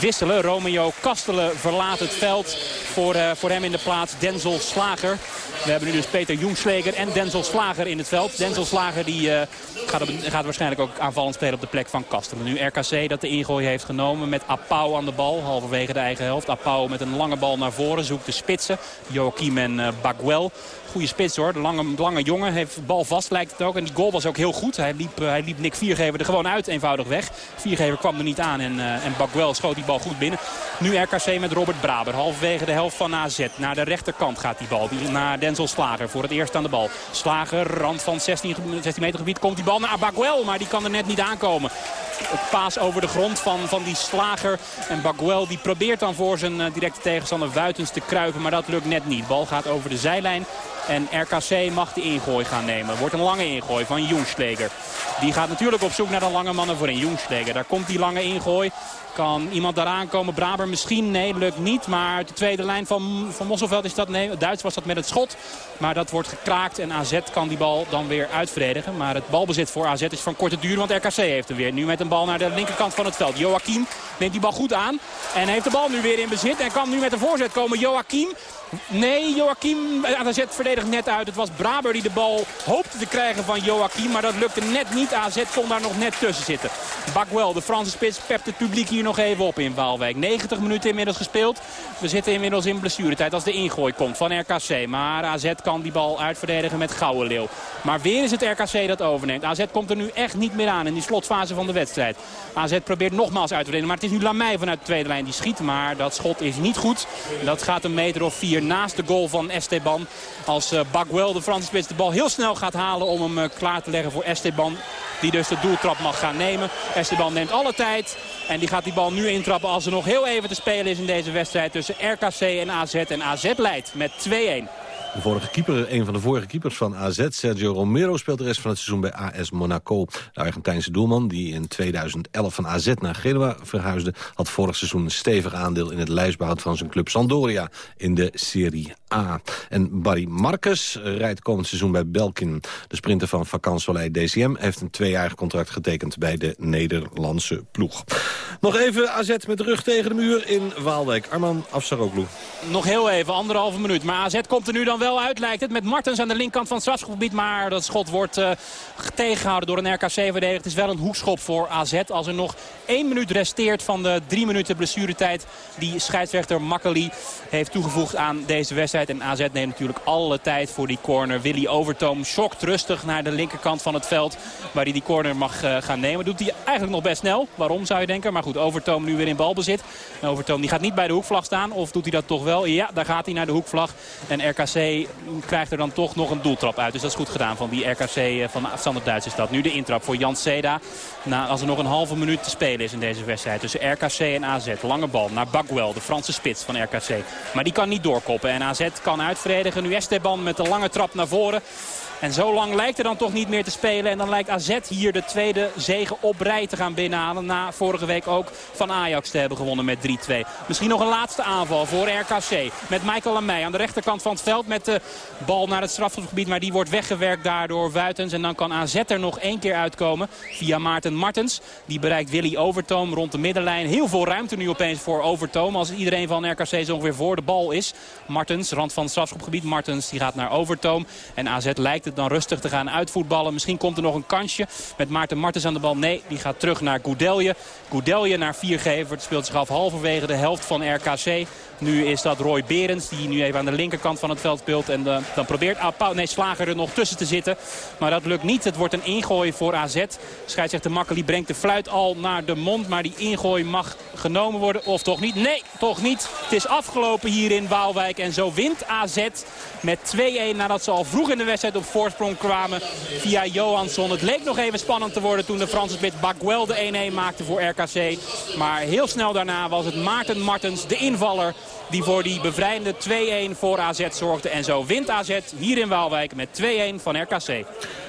wisselen. Romeo Kastelen verlaat het veld. Voor, uh, voor hem in de plaats Denzel Slager. We hebben nu dus Peter Jongsleger en Denzel Slager in het veld. Denzel Slager die, uh, gaat, gaat, waarschijnlijk ook aanvallend spelen op de plek van Kastelen. Nu RKC dat de ingooi heeft genomen met Apau aan de bal. Halverwege de eigen helft. Apau met een lange bal naar voren. Zoekt de spitsen. Joachim en uh, goede spits hoor. De lange, lange jongen heeft bal vast lijkt het ook. En die goal was ook heel goed. Hij liep, hij liep Nick Viergever er gewoon uit eenvoudig weg. Viergever kwam er niet aan en, uh, en Bagwell schoot die bal goed binnen. Nu RKC met Robert Braber. Halverwege de helft van AZ. Naar de rechterkant gaat die bal. Die, naar Denzel Slager voor het eerst aan de bal. Slager, rand van 16, 16 meter gebied. Komt die bal naar Bagwell. Maar die kan er net niet aankomen. Paas over de grond van, van die Slager. En Bagwell die probeert dan voor zijn uh, directe tegenstander Wuitens te kruipen. Maar dat lukt net niet. Bal gaat over de zijlijn. En RKC mag de ingooi gaan nemen. Wordt een lange ingooi van Joensleger. Die gaat natuurlijk op zoek naar de lange mannen voorin. Joensleger, daar komt die lange ingooi. Kan iemand daar aankomen? Braber misschien? Nee, lukt niet. Maar de tweede lijn van, van Mosselveld is dat. Nee, Duits was dat met het schot. Maar dat wordt gekraakt en AZ kan die bal dan weer uitverdedigen. Maar het balbezit voor AZ is van korte duur, want RKC heeft hem weer. Nu met een bal naar de linkerkant van het veld. Joachim neemt die bal goed aan en heeft de bal nu weer in bezit. En kan nu met een voorzet komen. Joachim Nee, Joachim, AZ verdedigt net uit. Het was Braber die de bal hoopte te krijgen van Joachim. Maar dat lukte net niet. AZ kon daar nog net tussen zitten. Bakwel, de Franse spits, pept het publiek hier nog even op in Waalwijk. 90 minuten inmiddels gespeeld. We zitten inmiddels in blessuretijd als de ingooi komt van RKC. Maar AZ kan die bal uitverdedigen met Leeuw. Maar weer is het RKC dat overneemt. AZ komt er nu echt niet meer aan in die slotfase van de wedstrijd. AZ probeert nogmaals uit te verdedigen. Maar het is nu Lamey vanuit de tweede lijn die schiet. Maar dat schot is niet goed. Dat gaat een meter of vier naast de goal van Esteban. Als uh, Bagwell, de Franse spits, de bal heel snel gaat halen om hem uh, klaar te leggen voor Esteban. Die dus de doeltrap mag gaan nemen. Esteban neemt alle tijd. En die gaat die bal nu intrappen als er nog heel even te spelen is in deze wedstrijd tussen RKC en AZ. En AZ leidt met 2-1. De vorige keeper, een van de vorige keepers van AZ, Sergio Romero... speelt de rest van het seizoen bij AS Monaco. De Argentijnse doelman, die in 2011 van AZ naar Genua verhuisde... had vorig seizoen een stevig aandeel in het lijstbehoud van zijn club Sampdoria... in de Serie A. En Barry Marcus rijdt komend seizoen bij Belkin. De sprinter van Vacansoleil DCM heeft een tweejarig contract getekend... bij de Nederlandse ploeg. Nog even AZ met de rug tegen de muur in Waalwijk. Arman Afsaroglu. Nog heel even, anderhalve minuut. Maar AZ komt er nu dan wel uit, lijkt het. Met Martens aan de linkerkant van het strafschopgebied. Maar dat schot wordt uh, tegengehouden door een RKC-verdediger. Het is wel een hoekschop voor AZ. Als er nog één minuut resteert van de drie minuten blessuretijd... die scheidsrechter Makkeli heeft toegevoegd aan deze wedstrijd. En AZ neemt natuurlijk alle tijd voor die corner. Willy Overtoom schokt rustig naar de linkerkant van het veld... waar hij die corner mag uh, gaan nemen. Doet hij eigenlijk nog best snel. Waarom zou je denken? Maar goed, Overtoom nu weer in balbezit. Overtoom die gaat niet bij de hoekvlag staan. Of doet hij dat toch wel? Ja, daar gaat hij naar de hoekvlag. En RKC krijgt er dan toch nog een doeltrap uit. Dus dat is goed gedaan van die RKC eh, van Sander Duits is dat. Nu de intrap voor Jan Seda. Nou, als er nog een halve minuut te spelen is in deze wedstrijd. Tussen RKC en AZ. Lange bal naar Bagwell, de Franse spits van RKC. Maar die kan niet doorkoppen. En AZ kan uitvredigen. Nu Esteban met de lange trap naar voren. En zo lang lijkt er dan toch niet meer te spelen. En dan lijkt AZ hier de tweede zegen op rij te gaan binnenhalen. Na vorige week ook van Ajax te hebben gewonnen met 3-2. Misschien nog een laatste aanval voor RKC. Met Michael Lamey aan de rechterkant van het veld. Met de bal naar het strafgebied. Maar die wordt weggewerkt daardoor Wuitens. En dan kan AZ er nog één keer uitkomen. Via Maarten Martens. Die bereikt Willy Overtoom rond de middenlijn. Heel veel ruimte nu opeens voor Overtoom. Als iedereen van RKC zo ongeveer voor de bal is. Martens, rand van het strafschopgebied. Martens die gaat naar Overtoom. En AZ lijkt dan rustig te gaan uitvoetballen. Misschien komt er nog een kansje met Maarten Martens aan de bal. Nee, die gaat terug naar Goudelje. Goudelje naar Viergever. Het speelt zich af halverwege de helft van RKC. Nu is dat Roy Berends die nu even aan de linkerkant van het veld speelt. En uh, dan probeert ah, nee, Slager er nog tussen te zitten. Maar dat lukt niet. Het wordt een ingooi voor AZ. Scheidsrechter Makkeli brengt de fluit al naar de mond. Maar die ingooi mag genomen worden. Of toch niet? Nee, toch niet. Het is afgelopen hier in Waalwijk. En zo wint AZ met 2-1 nadat ze al vroeg in de wedstrijd op voorsprong kwamen via Johansson. Het leek nog even spannend te worden toen de Franse spits Baguel de 1-1 maakte voor RKC. Maar heel snel daarna was het Maarten Martens, de invaller, die voor die bevrijdende 2-1 voor AZ zorgde. En zo wint AZ hier in Waalwijk met 2-1 van RKC.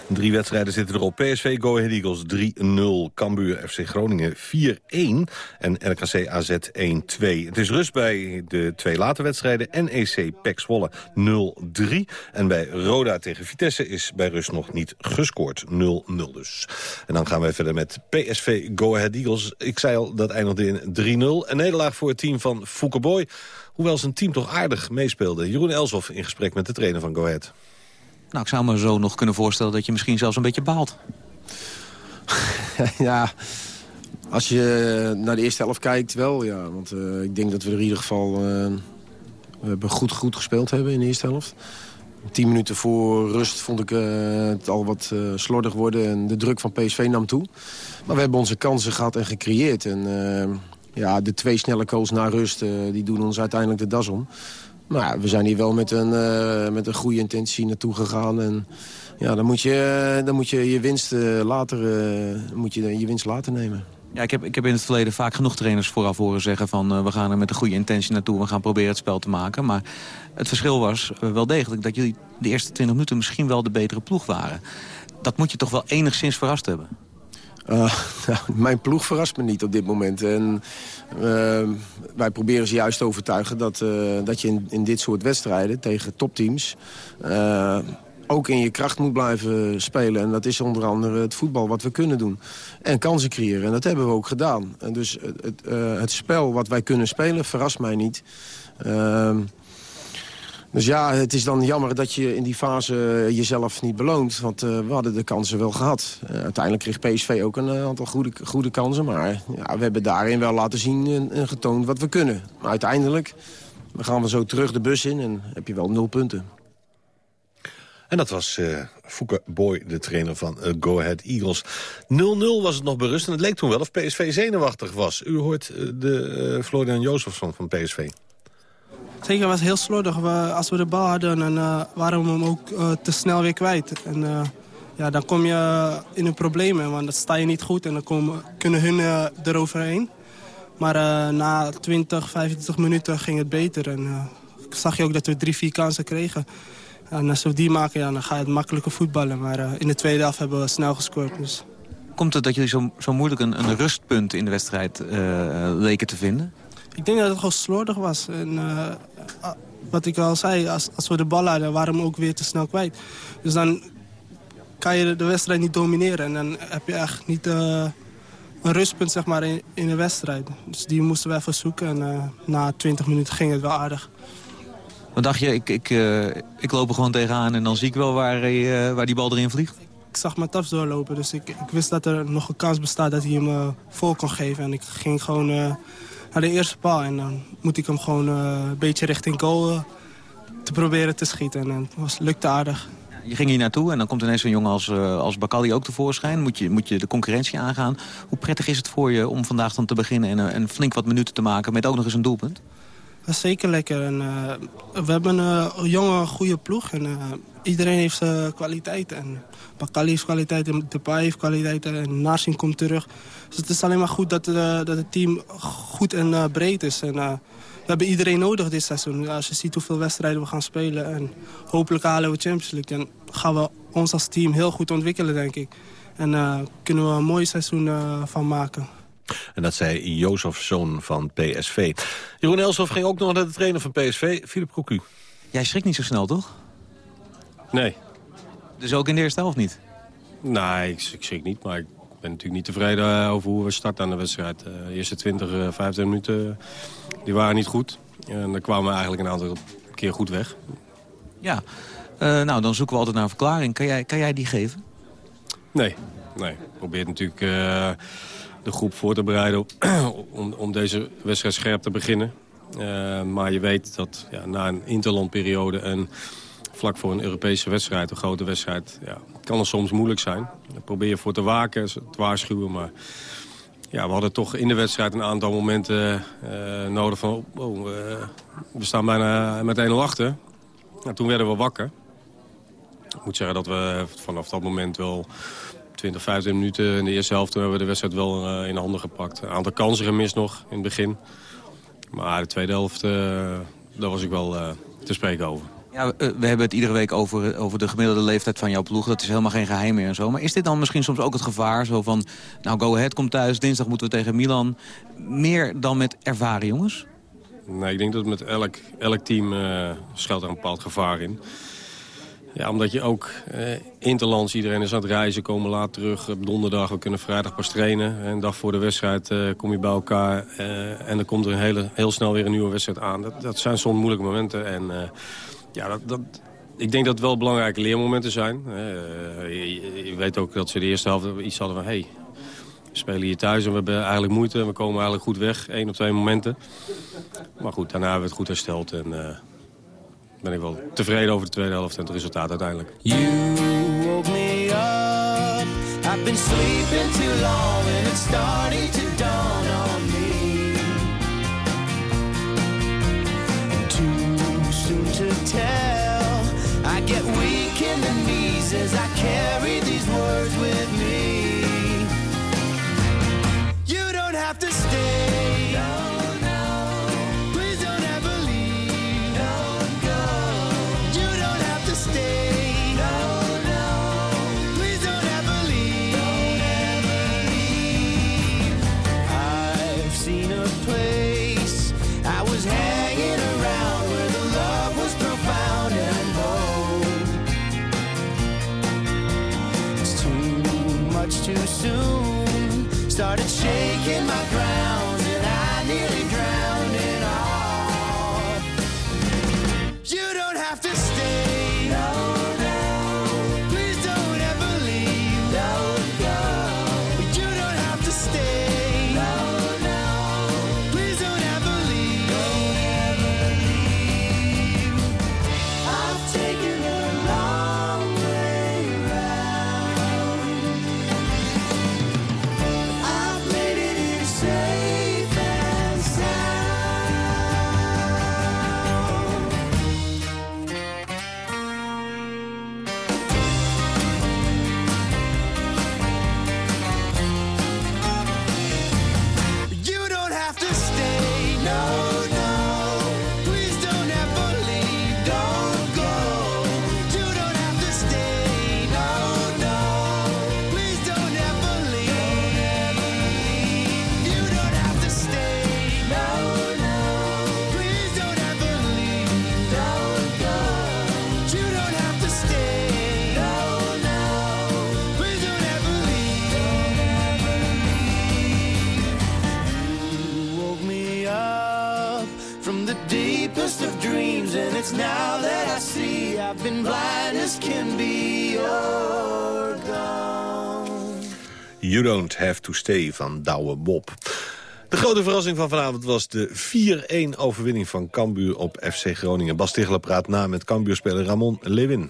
Drie wedstrijden zitten erop. PSV Go Ahead Eagles 3-0. Cambuur FC Groningen 4-1. En RKC AZ 1-2. Het is rust bij de twee late wedstrijden. NEC Zwolle 0-3. En bij Roda tegen Vitesse is bij rust nog niet gescoord. 0-0 dus. En dan gaan we verder met PSV Go Ahead Eagles. Ik zei al, dat eindigde in 3-0. Een nederlaag voor het team van Fouke Boy. Hoewel zijn team toch aardig meespeelde. Jeroen Elshoff in gesprek met de trainer van Go Ahead. Nou, ik zou me zo nog kunnen voorstellen dat je misschien zelfs een beetje baalt. ja, als je naar de eerste helft kijkt wel, ja. Want uh, ik denk dat we er in ieder geval uh, we hebben goed, goed gespeeld hebben in de eerste helft. Tien minuten voor rust vond ik uh, het al wat slordig worden en de druk van PSV nam toe. Maar we hebben onze kansen gehad en gecreëerd. En ja, de twee snelle goals na rust, die doen ons uiteindelijk de das om. Maar we zijn hier wel met een, uh, met een goede intentie naartoe gegaan. En ja, dan moet je dan moet je, je winst uh, later uh, moet je, je winst later nemen. Ja, ik heb, ik heb in het verleden vaak genoeg trainers vooraf horen zeggen van... we gaan er met een goede intentie naartoe, we gaan proberen het spel te maken. Maar het verschil was wel degelijk dat jullie de eerste 20 minuten misschien wel de betere ploeg waren. Dat moet je toch wel enigszins verrast hebben? Uh, mijn ploeg verrast me niet op dit moment. En, uh, wij proberen ze juist te overtuigen dat, uh, dat je in, in, dit soort wedstrijden tegen topteams... ook in je kracht moet blijven spelen. En dat is onder andere het voetbal wat we kunnen doen. En kansen creëren. En dat hebben we ook gedaan. En dus het, het, het spel wat wij kunnen spelen verrast mij niet. Dus ja, het is dan jammer dat je in die fase jezelf niet beloont. Want uh, we hadden de kansen wel gehad. Uh, uiteindelijk kreeg PSV ook een aantal goede, goede kansen. Maar ja, we hebben daarin wel laten zien en, getoond wat we kunnen. Maar uiteindelijk gaan we zo terug de bus in en heb je wel nul punten. En dat was uh, Boy, de trainer van Go Ahead Eagles. 0-0 was het nog berust en het leek toen wel of PSV zenuwachtig was. U hoort de Florian Jozefson van PSV. Zeker, was heel slordig. Als we de bal hadden, dan uh, waren we hem ook uh, te snel weer kwijt. En uh, ja, dan kom je in een probleem, want dan sta je niet goed en dan komen, kunnen hun eroverheen. Maar na 20, 25 minuten ging het beter en zag je ook dat we drie, vier kansen kregen. En als we die maken, ja, dan ga je het makkelijker voetballen. Maar in de tweede helft hebben we snel gescoord. Dus. Komt het dat jullie zo, zo moeilijk een, een rustpunt in de wedstrijd leken te vinden? Ik denk dat het gewoon slordig was. En, uh, wat ik al zei, als, als we de bal hadden, waren we ook weer te snel kwijt. Dus dan kan je de wedstrijd niet domineren. En dan heb je echt niet uh, een rustpunt zeg maar, in, in de wedstrijd. Dus die moesten we even zoeken. En uh, na 20 minuten ging het wel aardig. Wat dacht je, ik, ik, ik loop er gewoon tegenaan en dan zie ik wel waar, waar die bal erin vliegt? Ik zag Matas doorlopen, dus ik, ik wist dat er nog een kans bestaat dat hij hem vol kon geven. En ik ging gewoon naar de eerste paal. En dan moet ik hem gewoon uh, een beetje richting goal uh, te proberen te schieten. En het was, lukte aardig. Je ging hier naartoe en dan komt ineens zo'n jongen als, als Bakali ook tevoorschijn. Moet je, moet je de concurrentie aangaan. Hoe prettig is het voor je om vandaag dan te beginnen en, en flink wat minuten te maken met ook nog eens een doelpunt? Dat is zeker lekker. En, we hebben een jonge, goede ploeg. En, iedereen heeft kwaliteit. En Bakali heeft kwaliteit, en Depay heeft kwaliteit en Narsing komt terug. Dus het is alleen maar goed dat, uh, dat het team goed en uh, breed is. En, uh, we hebben iedereen nodig dit seizoen. Als je ziet hoeveel wedstrijden we gaan spelen en hopelijk halen we Champions League... dan gaan we ons als team heel goed ontwikkelen, denk ik. En uh, kunnen we een mooi seizoen uh, van maken. En dat zei Jozef Zoon van PSV. Jeroen Elshoff ging ook nog naar de trainer van PSV, Philip Cocu. Jij schrikt niet zo snel, toch? Nee. Dus ook in de eerste helft niet? Nee, ik, ik schrik niet, maar ik ben natuurlijk niet tevreden over hoe we starten aan de wedstrijd. De eerste 20, 25 minuten die waren niet goed. En dan kwamen we eigenlijk een aantal keer goed weg. Ja, uh, nou dan zoeken we altijd naar een verklaring. Kan jij, kan jij die geven? Nee, nee. Ik probeer natuurlijk uh, de groep voor te bereiden op, om, om deze wedstrijd scherp te beginnen. Uh, maar je weet dat ja, na een interlandperiode en vlak voor een Europese wedstrijd, een grote wedstrijd... Ja, kan het soms moeilijk zijn. Daar probeer je voor te waken, te waarschuwen, maar... Ja, we hadden toch in de wedstrijd een aantal momenten uh, nodig van... Oh, uh, we staan bijna met 1-0 achter. Nou, toen werden we wakker. Ik moet zeggen dat we vanaf dat moment wel 20, 15 minuten in de eerste helft... hebben we de wedstrijd wel uh, in de handen gepakt. Een aantal kansen gemist nog in het begin. Maar de tweede helft, daar was ik wel te spreken over. Ja, we hebben het iedere week over, over de gemiddelde leeftijd van jouw ploeg. Dat is helemaal geen geheim meer en zo. Maar is dit dan misschien soms ook het gevaar? Zo van, nou, Go Ahead komt thuis, dinsdag moeten we tegen Milan. Meer dan met ervaren jongens? Nee, ik denk dat met elk, elk team uh, schuilt er een bepaald gevaar in. Ja, omdat je ook eh, interlands, iedereen is aan het reizen, komen laat terug op donderdag. We kunnen vrijdag pas trainen. En een dag voor de wedstrijd eh, kom je bij elkaar. Eh, en dan komt er een hele, heel snel weer een nieuwe wedstrijd aan. Dat, dat zijn soms moeilijke momenten. En eh, ja, dat, dat, ik denk dat het wel belangrijke leermomenten zijn. Uh, je, weet ook dat ze de eerste helft iets hadden van... Hey, we spelen hier thuis en we hebben eigenlijk moeite. En we komen eigenlijk goed weg, één of twee momenten. Maar goed, daarna hebben we het goed hersteld. En uh, ben ik wel tevreden over de tweede helft en het resultaat uiteindelijk. You woke me up. I've been sleeping too long and it's starting to dawn to tell. I get weak in the knees as I carry these words with me. You don't have to stay. You Don't Have To Stay van Douwe Bob. De grote verrassing van vanavond was de 4-1 overwinning van Cambuur op FC Groningen. Bas Tichelen praat na met Cambuurspeler Ramon Lewin.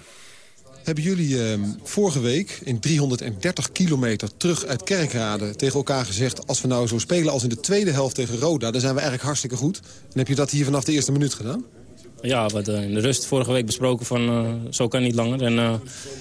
Hebben jullie eh, vorige week in 330 kilometer terug uit Kerkrade tegen elkaar gezegd... als we nou zo spelen als in de tweede helft tegen Roda... dan zijn we eigenlijk hartstikke goed. En heb je dat hier vanaf de eerste minuut gedaan? Ja, we hadden in de rust vorige week besproken van uh, zo kan niet langer. En uh,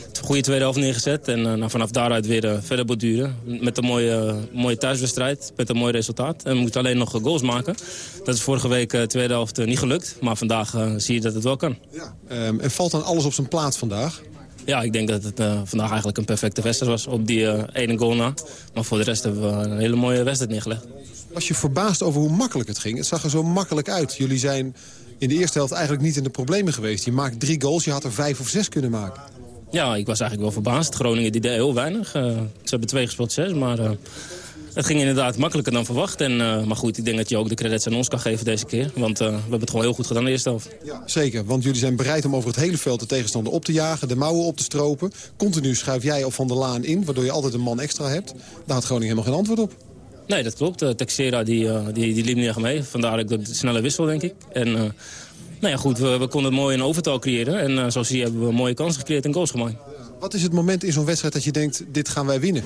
het goede tweede helft neergezet. En uh, nou, vanaf daaruit weer verder borduren. Met een mooie, mooie thuiswedstrijd, met een mooi resultaat. En we moeten alleen nog goals maken. Dat is vorige week de tweede helft niet gelukt. Maar vandaag zie je dat het wel kan. Ja. Um, en valt dan alles op zijn plaats vandaag? Ja, ik denk dat het eh, vandaag eigenlijk een perfecte wedstrijd was op die eh, ene goal na. Maar voor de rest hebben we een hele mooie wedstrijd neergelegd. Was je verbaasd over hoe makkelijk het ging? Het zag er zo makkelijk uit. Jullie zijn in de eerste helft eigenlijk niet in de problemen geweest. Je maakt drie goals, je had er vijf of zes kunnen maken. Ja, ik was eigenlijk wel verbaasd. Groningen die deed heel weinig. Eh, ze hebben twee gespeeld zes, maar eh, het ging inderdaad makkelijker dan verwacht. En, eh, maar goed, ik denk dat je ook de credits aan ons kan geven deze keer. Want we hebben het gewoon heel goed gedaan in de eerste helft. Ja, zeker, want jullie zijn bereid om over het hele veld de tegenstander op te jagen... de mouwen op te stropen. Continu schuif jij of Van der Laan in, waardoor je altijd een man extra hebt. Daar had Groningen helemaal geen antwoord op. Nee, dat klopt. Uh, Texera die, die, die liep niet echt mee. Vandaar de snelle wissel, denk ik. En nou ja, goed, we, we konden mooi een overtal creëren. En zoals zie hebben we mooie kansen gecreëerd en goals gemaakt. Wat is het moment in zo'n wedstrijd dat je denkt, dit gaan wij winnen?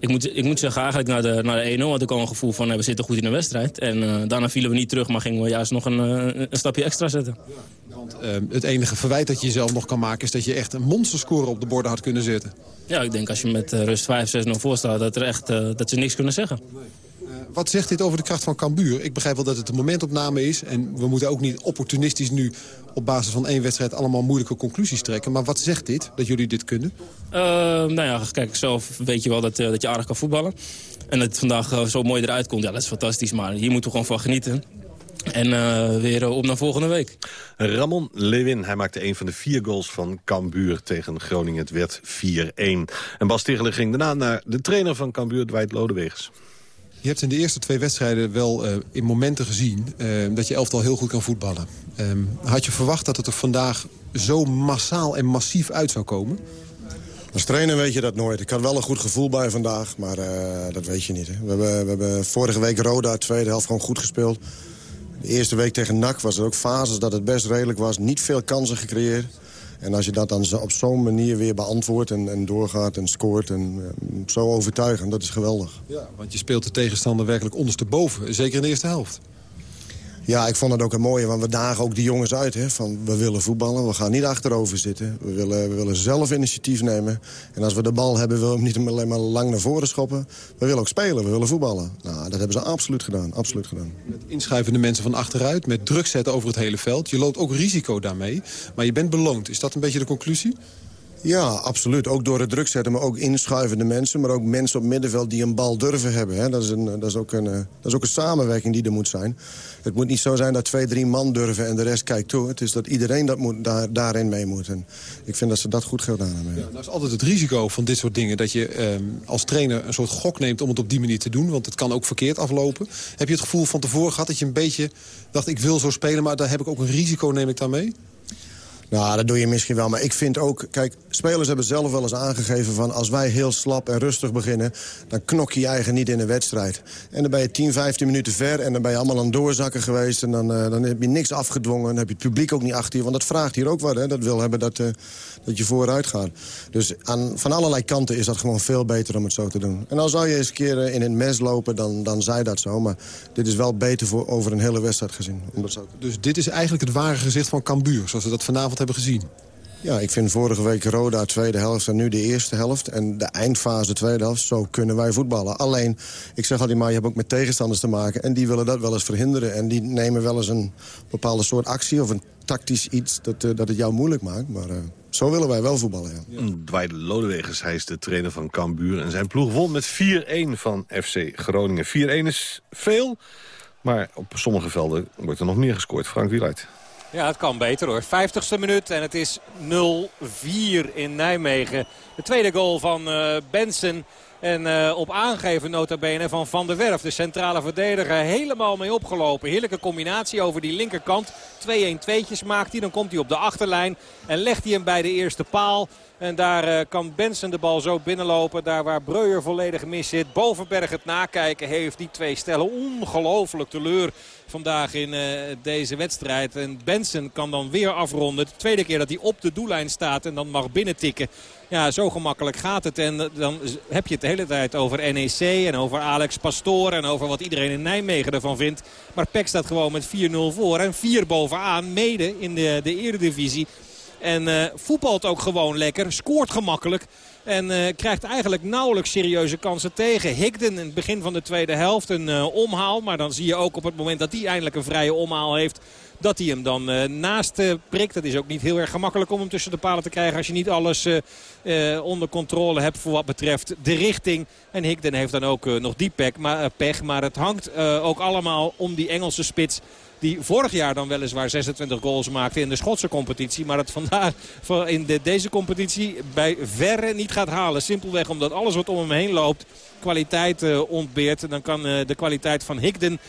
Ik moet, ik moet zeggen, eigenlijk naar de, naar de 1-0 had ik al een gevoel van... we zitten goed in de wedstrijd. En uh, daarna vielen we niet terug, maar gingen we juist nog een, uh, een stapje extra zetten. Want uh, het enige verwijt dat je jezelf nog kan maken... is dat je echt een monsterscore op de borden had kunnen zetten. Ja, ik denk als je met rust 5-6-0 voor staat... Dat, er echt, dat ze niks kunnen zeggen. Wat zegt dit over de kracht van Cambuur? Ik begrijp wel dat het een momentopname is. En we moeten ook niet opportunistisch nu op basis van één wedstrijd allemaal moeilijke conclusies trekken. Maar wat zegt dit, dat jullie dit kunnen? Uh, nou ja, kijk, zelf weet je wel dat, uh, dat je aardig kan voetballen. En dat het vandaag uh, zo mooi eruit komt, ja, dat is fantastisch. Maar hier moeten we gewoon van genieten. En weer op naar volgende week. Ramon Lewin, hij maakte een van de vier goals van Cambuur tegen Groningen. Het werd 4-1. En Bas Tegeler ging daarna naar de trainer van Cambuur, Dwight Lodewegers. Je hebt in de eerste twee wedstrijden wel uh, in momenten gezien... Uh, dat je elftal heel goed kan voetballen. Uh, had je verwacht dat het er vandaag zo massaal en massief uit zou komen? Als trainer weet je dat nooit. Ik had wel een goed gevoel bij vandaag, maar dat weet je niet. Hè. We, hebben, we hebben vorige week Roda, de tweede helft, gewoon goed gespeeld. De eerste week tegen NAC was er ook fases dat het best redelijk was. Niet veel kansen gecreëerd. En als je dat dan op zo'n manier weer beantwoordt en, en, doorgaat en scoort... en uh, zo overtuigend, dat is geweldig. Ja, want je speelt de tegenstander werkelijk ondersteboven, zeker in de eerste helft. Ja, ik vond het ook een mooie, want we dagen ook die jongens uit. Hè, van we willen voetballen, we gaan niet achterover zitten. We willen, we willen zelf initiatief nemen. En als we de bal hebben, willen we hem niet alleen maar lang naar voren schoppen. We willen ook spelen, we willen voetballen. Nou, dat hebben ze absoluut gedaan, absoluut gedaan. Met inschuivende mensen van achteruit, met druk zetten over het hele veld. Je loopt ook risico daarmee, maar je bent beloond. Is dat een beetje de conclusie? Ja, absoluut. Ook door het druk zetten, maar ook inschuivende mensen. Maar ook mensen op middenveld die een bal durven hebben. Hè. Dat, is een, dat, is ook een, dat is ook een samenwerking die er moet zijn. Het moet niet zo zijn dat twee, drie man durven en de rest kijkt toe. Het is dat iedereen dat moet, daar, daarin mee moet. En ik vind dat ze dat goed gedaan hebben. Ja, dat is altijd het risico van dit soort dingen. Dat je eh, als trainer een soort gok neemt om het op die manier te doen. Want het kan ook verkeerd aflopen. Heb je het gevoel van tevoren gehad dat je een beetje dacht... ik wil zo spelen, maar daar heb ik ook een risico, neem ik daarmee? Nou, dat doe je misschien wel. Maar ik vind ook... Kijk, spelers hebben zelf wel eens aangegeven van... als wij heel slap en rustig beginnen... dan knok je je eigen niet in een wedstrijd. En dan ben je 10, 15 minuten ver... en dan ben je allemaal aan het doorzakken geweest... en dan, uh, dan heb je niks afgedwongen. Dan heb je het publiek ook niet achter je. Want dat vraagt hier ook wat, hè. Dat wil hebben dat, uh, dat je vooruit gaat. Dus aan, van allerlei kanten is dat gewoon veel beter om het zo te doen. En al zou je eens een keer uh, in het mes lopen, dan, dan zij dat zo. Maar dit is wel beter voor over een hele wedstrijd gezien. Dat. Dus dit is eigenlijk het ware gezicht van Cambuur... zoals we dat vanavond hebben gezien. Ja, ik vind vorige week Roda tweede helft en nu de eerste helft. En de eindfase tweede helft, zo kunnen wij voetballen. Alleen, ik zeg altijd maar, je hebt ook met tegenstanders te maken... en die willen dat wel eens verhinderen. En die nemen wel eens een bepaalde soort actie of een tactisch iets... dat, uh, dat het jou moeilijk maakt. Maar uh, zo willen wij wel voetballen, ja. ja. Dwight Lodewegers, hij is de trainer van Cambuur... en zijn ploeg won met 4-1 van FC Groningen. 4-1 is veel, maar op sommige velden wordt er nog meer gescoord. Frank Wieluid. Ja, het kan beter hoor. 50ste minuut en het is 0-4 in Nijmegen. De tweede goal van uh, Benson. En uh, op aangeven nota bene van Van der Werf. De centrale verdediger helemaal mee opgelopen. Heerlijke combinatie over die linkerkant. 2-1-2'tjes maakt hij. Dan komt hij op de achterlijn. En legt hij hem bij de eerste paal. En daar uh, kan Benson de bal zo binnenlopen. Daar waar Breuer volledig mis zit. Bovenberg het nakijken heeft. Die twee stellen ongelooflijk teleur vandaag in uh, deze wedstrijd. En Benson kan dan weer afronden. De tweede keer dat hij op de doellijn staat en dan mag binnentikken. Ja, zo gemakkelijk gaat het. En dan heb je het de hele tijd over NEC en over Alex Pastoor... en over wat iedereen in Nijmegen ervan vindt. Maar Peck staat gewoon met 4-0 voor en 4 bovenaan, mede in de, de eredivisie. En uh, voetbalt ook gewoon lekker, scoort gemakkelijk. En uh, krijgt eigenlijk nauwelijks serieuze kansen tegen. Higden in het begin van de tweede helft een uh, omhaal. Maar dan zie je ook op het moment dat hij eindelijk een vrije omhaal heeft... dat hij hem dan uh, naast uh, prikt. Dat is ook niet heel erg gemakkelijk om hem tussen de palen te krijgen. Als je niet alles uh, onder controle hebt voor wat betreft de richting. En Higden heeft dan ook nog die pech. Maar, maar het hangt ook allemaal om die Engelse spits. Die vorig jaar dan weliswaar 26 goals maakte in de Schotse competitie. Maar het vandaag in de, deze competitie bij verre niet gaat halen. Simpelweg omdat alles wat om hem heen loopt kwaliteit uh, ontbeert. Dan kan de kwaliteit van Higden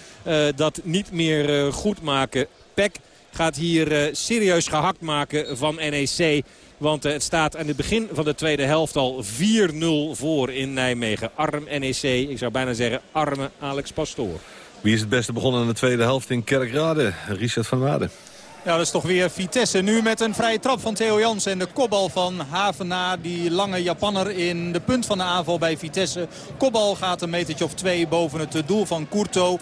dat niet meer goed maken. Peck gaat hier serieus gehakt maken van NEC. Want het staat aan het begin van de tweede helft al 4-0 voor in Nijmegen. Arm NEC, ik zou bijna zeggen arme Alex Pastoor. Wie is het beste begonnen in de tweede helft in Kerkrade? Richard van Waarden. Ja, dat is toch weer Vitesse. Nu met een vrije trap van Theo Jans en de kopbal van Havena. Die lange Japanner in de punt van de aanval bij Vitesse. Kopbal gaat een metertje of twee boven het doel van Courto. 0-0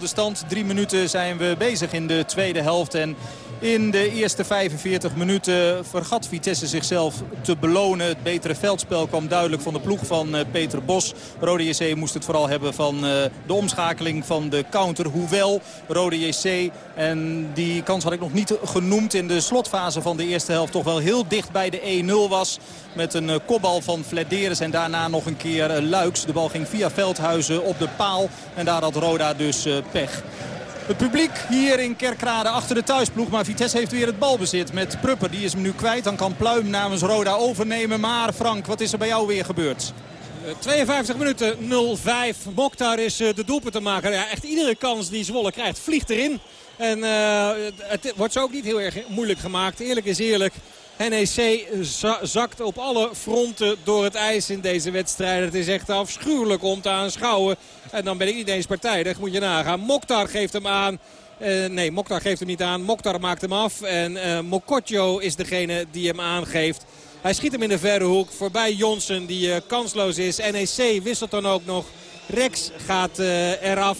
de stand. Drie minuten zijn we bezig in de tweede helft. En in de eerste 45 minuten vergat Vitesse zichzelf te belonen. Het betere veldspel kwam duidelijk van de ploeg van uh, Peter Bos. Rode JC moest het vooral hebben van uh, de omschakeling van de counter. Hoewel Rode JC, en die kans had nog niet genoemd in de slotfase van de eerste helft... toch wel heel dicht bij de 1-0 was. Met een uh, kopbal van Flederis en daarna nog een keer Luiks. De bal ging via Veldhuizen op de paal. En daar had Roda dus pech. Het publiek hier in Kerkrade achter de thuisploeg. Maar Vitesse heeft weer het balbezit met Prupper. Die is hem nu kwijt. Dan kan Pluim namens Roda overnemen. Maar Frank, wat is er bij jou weer gebeurd? 52 eh, minuten 0-5. Mokhtar is eh, de doelpunt te maken. Ja, echt iedere kans die Zwolle krijgt vliegt erin. En uh, het wordt zo ook niet heel erg moeilijk gemaakt. Eerlijk is eerlijk. NEC zakt op alle fronten door het ijs in deze wedstrijd. Het is echt afschuwelijk om te aanschouwen. En dan ben ik niet eens partijdig, moet je nagaan. Mokhtar geeft hem aan. Uh, nee, Mokhtar geeft hem niet aan. Mokhtar maakt hem af. En uh, Mokotjo is degene die hem aangeeft. Hij schiet hem in de verre hoek. Voorbij Jonsen die kansloos is. NEC wisselt dan ook nog. Rex gaat eraf.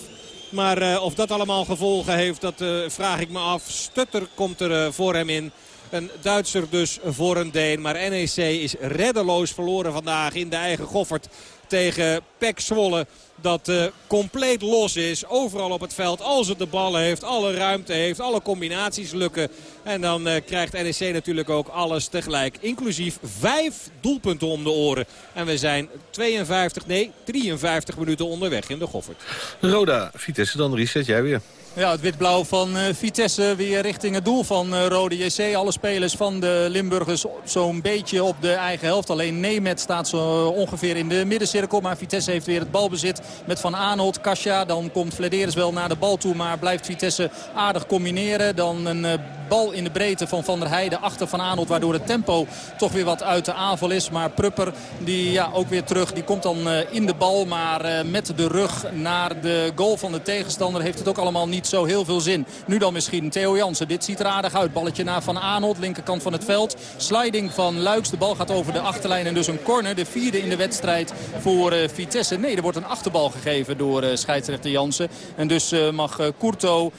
Maar of dat allemaal gevolgen heeft, dat vraag ik me af. Stutter komt er voor hem in. Een Duitser dus voor een Deen. Maar NEC is reddeloos verloren vandaag in de eigen goffert tegen Pek Zwolle. Dat uh, compleet los is. Overal op het veld. Als het de bal heeft. Alle ruimte heeft. Alle combinaties lukken. En dan uh, krijgt NEC natuurlijk ook alles tegelijk. Inclusief vijf doelpunten om de oren. En we zijn 52, nee 53 minuten onderweg in de Goffert. Roda, Vitesse dan reset jij weer. Ja, het wit-blauw van uh, Vitesse weer richting het doel van uh, Rode JC. Alle spelers van de Limburgers zo'n beetje op de eigen helft. Alleen Nemet staat zo ongeveer in de middencirkel. Maar Vitesse heeft weer het balbezit met Van Arnold, Kasia. Dan komt Flederis wel naar de bal toe. Maar blijft Vitesse aardig combineren. Dan een bal in de breedte van Van der Heijden achter Van Arnold. Waardoor het tempo toch weer wat uit de aanval is. Maar Prupper, die ja, ook weer terug. Die komt dan in de bal. Maar met de rug naar de goal van de tegenstander heeft het ook allemaal niet zo heel veel zin. Nu dan misschien Theo Jansen. Dit ziet er aardig uit. Balletje naar Van Arnold, linkerkant van het veld. Sliding van Luiks. De bal gaat over de achterlijn en dus een corner. De vierde in de wedstrijd voor uh, Vitesse. Nee, er wordt een achterbal gegeven door uh, scheidsrechter Jansen. En dus uh, mag Courto...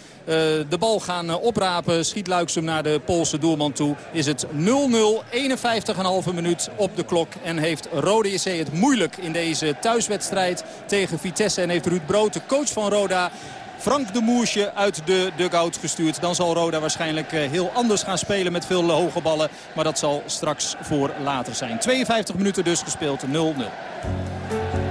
De bal gaan oprapen. Schiet Luiksum naar de Poolse doelman toe. Is het 0-0. 51,5 minuut op de klok. En heeft Rode JC het moeilijk in deze thuiswedstrijd tegen Vitesse. En heeft Ruud Brood, de coach van Roda, Frank de Moersje uit de dugout gestuurd. Dan zal Roda waarschijnlijk eh, heel anders gaan spelen met veel hoge ballen. Maar dat zal straks voor later zijn. 52 minuten dus gespeeld 0-0.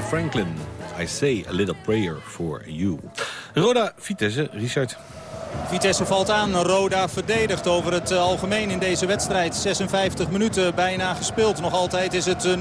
Franklin, I say a little prayer for you. Roda Vitesse, Richard. Vitesse valt aan. Roda verdedigt over het eh, algemeen in deze wedstrijd. 56 minuten bijna gespeeld. Nog altijd is het eh, 0-0.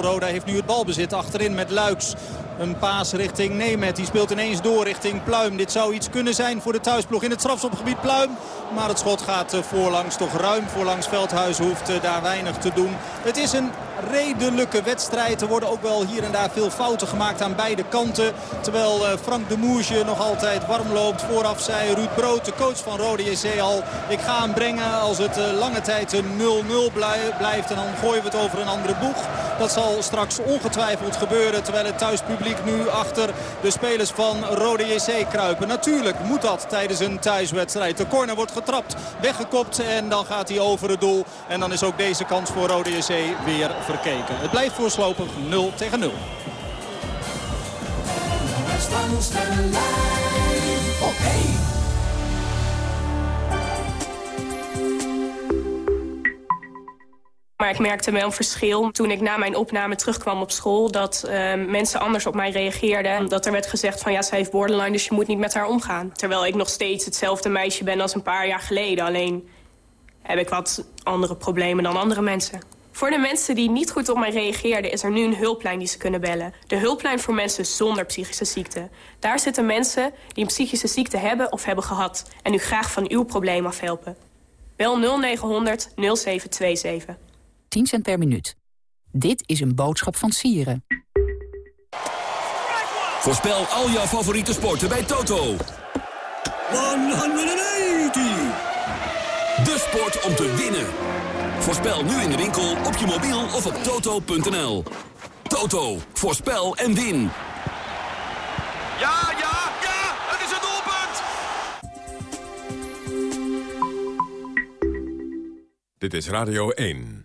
Roda heeft nu het balbezit achterin met Luiks. Een paas richting Nemet. Die speelt ineens door richting Pluim. Dit zou iets kunnen zijn voor de thuisploeg in het strafschopgebied Pluim. Maar het schot gaat eh, voorlangs, toch ruim voorlangs. Veldhuis hoeft eh, daar weinig te doen. Het is een redelijke wedstrijd. Er worden ook wel hier en daar veel fouten gemaakt aan beide kanten. Terwijl eh, Frank de Moesje nog altijd warm loopt. Vooraf zei Ruud Brood, de coach van Rode JC al. Ik ga hem brengen als het eh, lange tijd een 0-0 blij- blijft. En dan gooien we het over een andere boeg. Dat zal straks ongetwijfeld gebeuren. Terwijl het thuispubliek nu achter de spelers van Rode JC kruipen. Natuurlijk moet dat tijdens een thuiswedstrijd. De corner wordt getrapt, weggekopt en dan gaat hij over het doel. En dan is ook deze kans voor Rode JC weer Het blijft voorslopig 0 tegen 0. Langs de lijn op één. Maar ik merkte wel een verschil toen ik na mijn opname terugkwam op school... dat eh, mensen anders op mij reageerden. Dat er werd gezegd van ja, ze heeft borderline, dus je moet niet met haar omgaan. Terwijl ik nog steeds hetzelfde meisje ben als een paar jaar geleden. Alleen heb ik wat andere problemen dan andere mensen. Voor de mensen die niet goed op mij reageerden... is er nu een hulplijn die ze kunnen bellen. De hulplijn voor mensen zonder psychische ziekte. Daar zitten mensen die een psychische ziekte hebben of hebben gehad... en u graag van uw probleem afhelpen. Bel 0900 0727. 10 cent per minuut. Dit is een boodschap van Sieren. Voorspel al jouw favoriete sporten bij Toto. 180! De sport om te winnen. Voorspel nu in de winkel, op je mobiel of op toto.nl. Toto, voorspel en win. Ja, ja, ja, het is een doelpunt! Dit is Radio 1.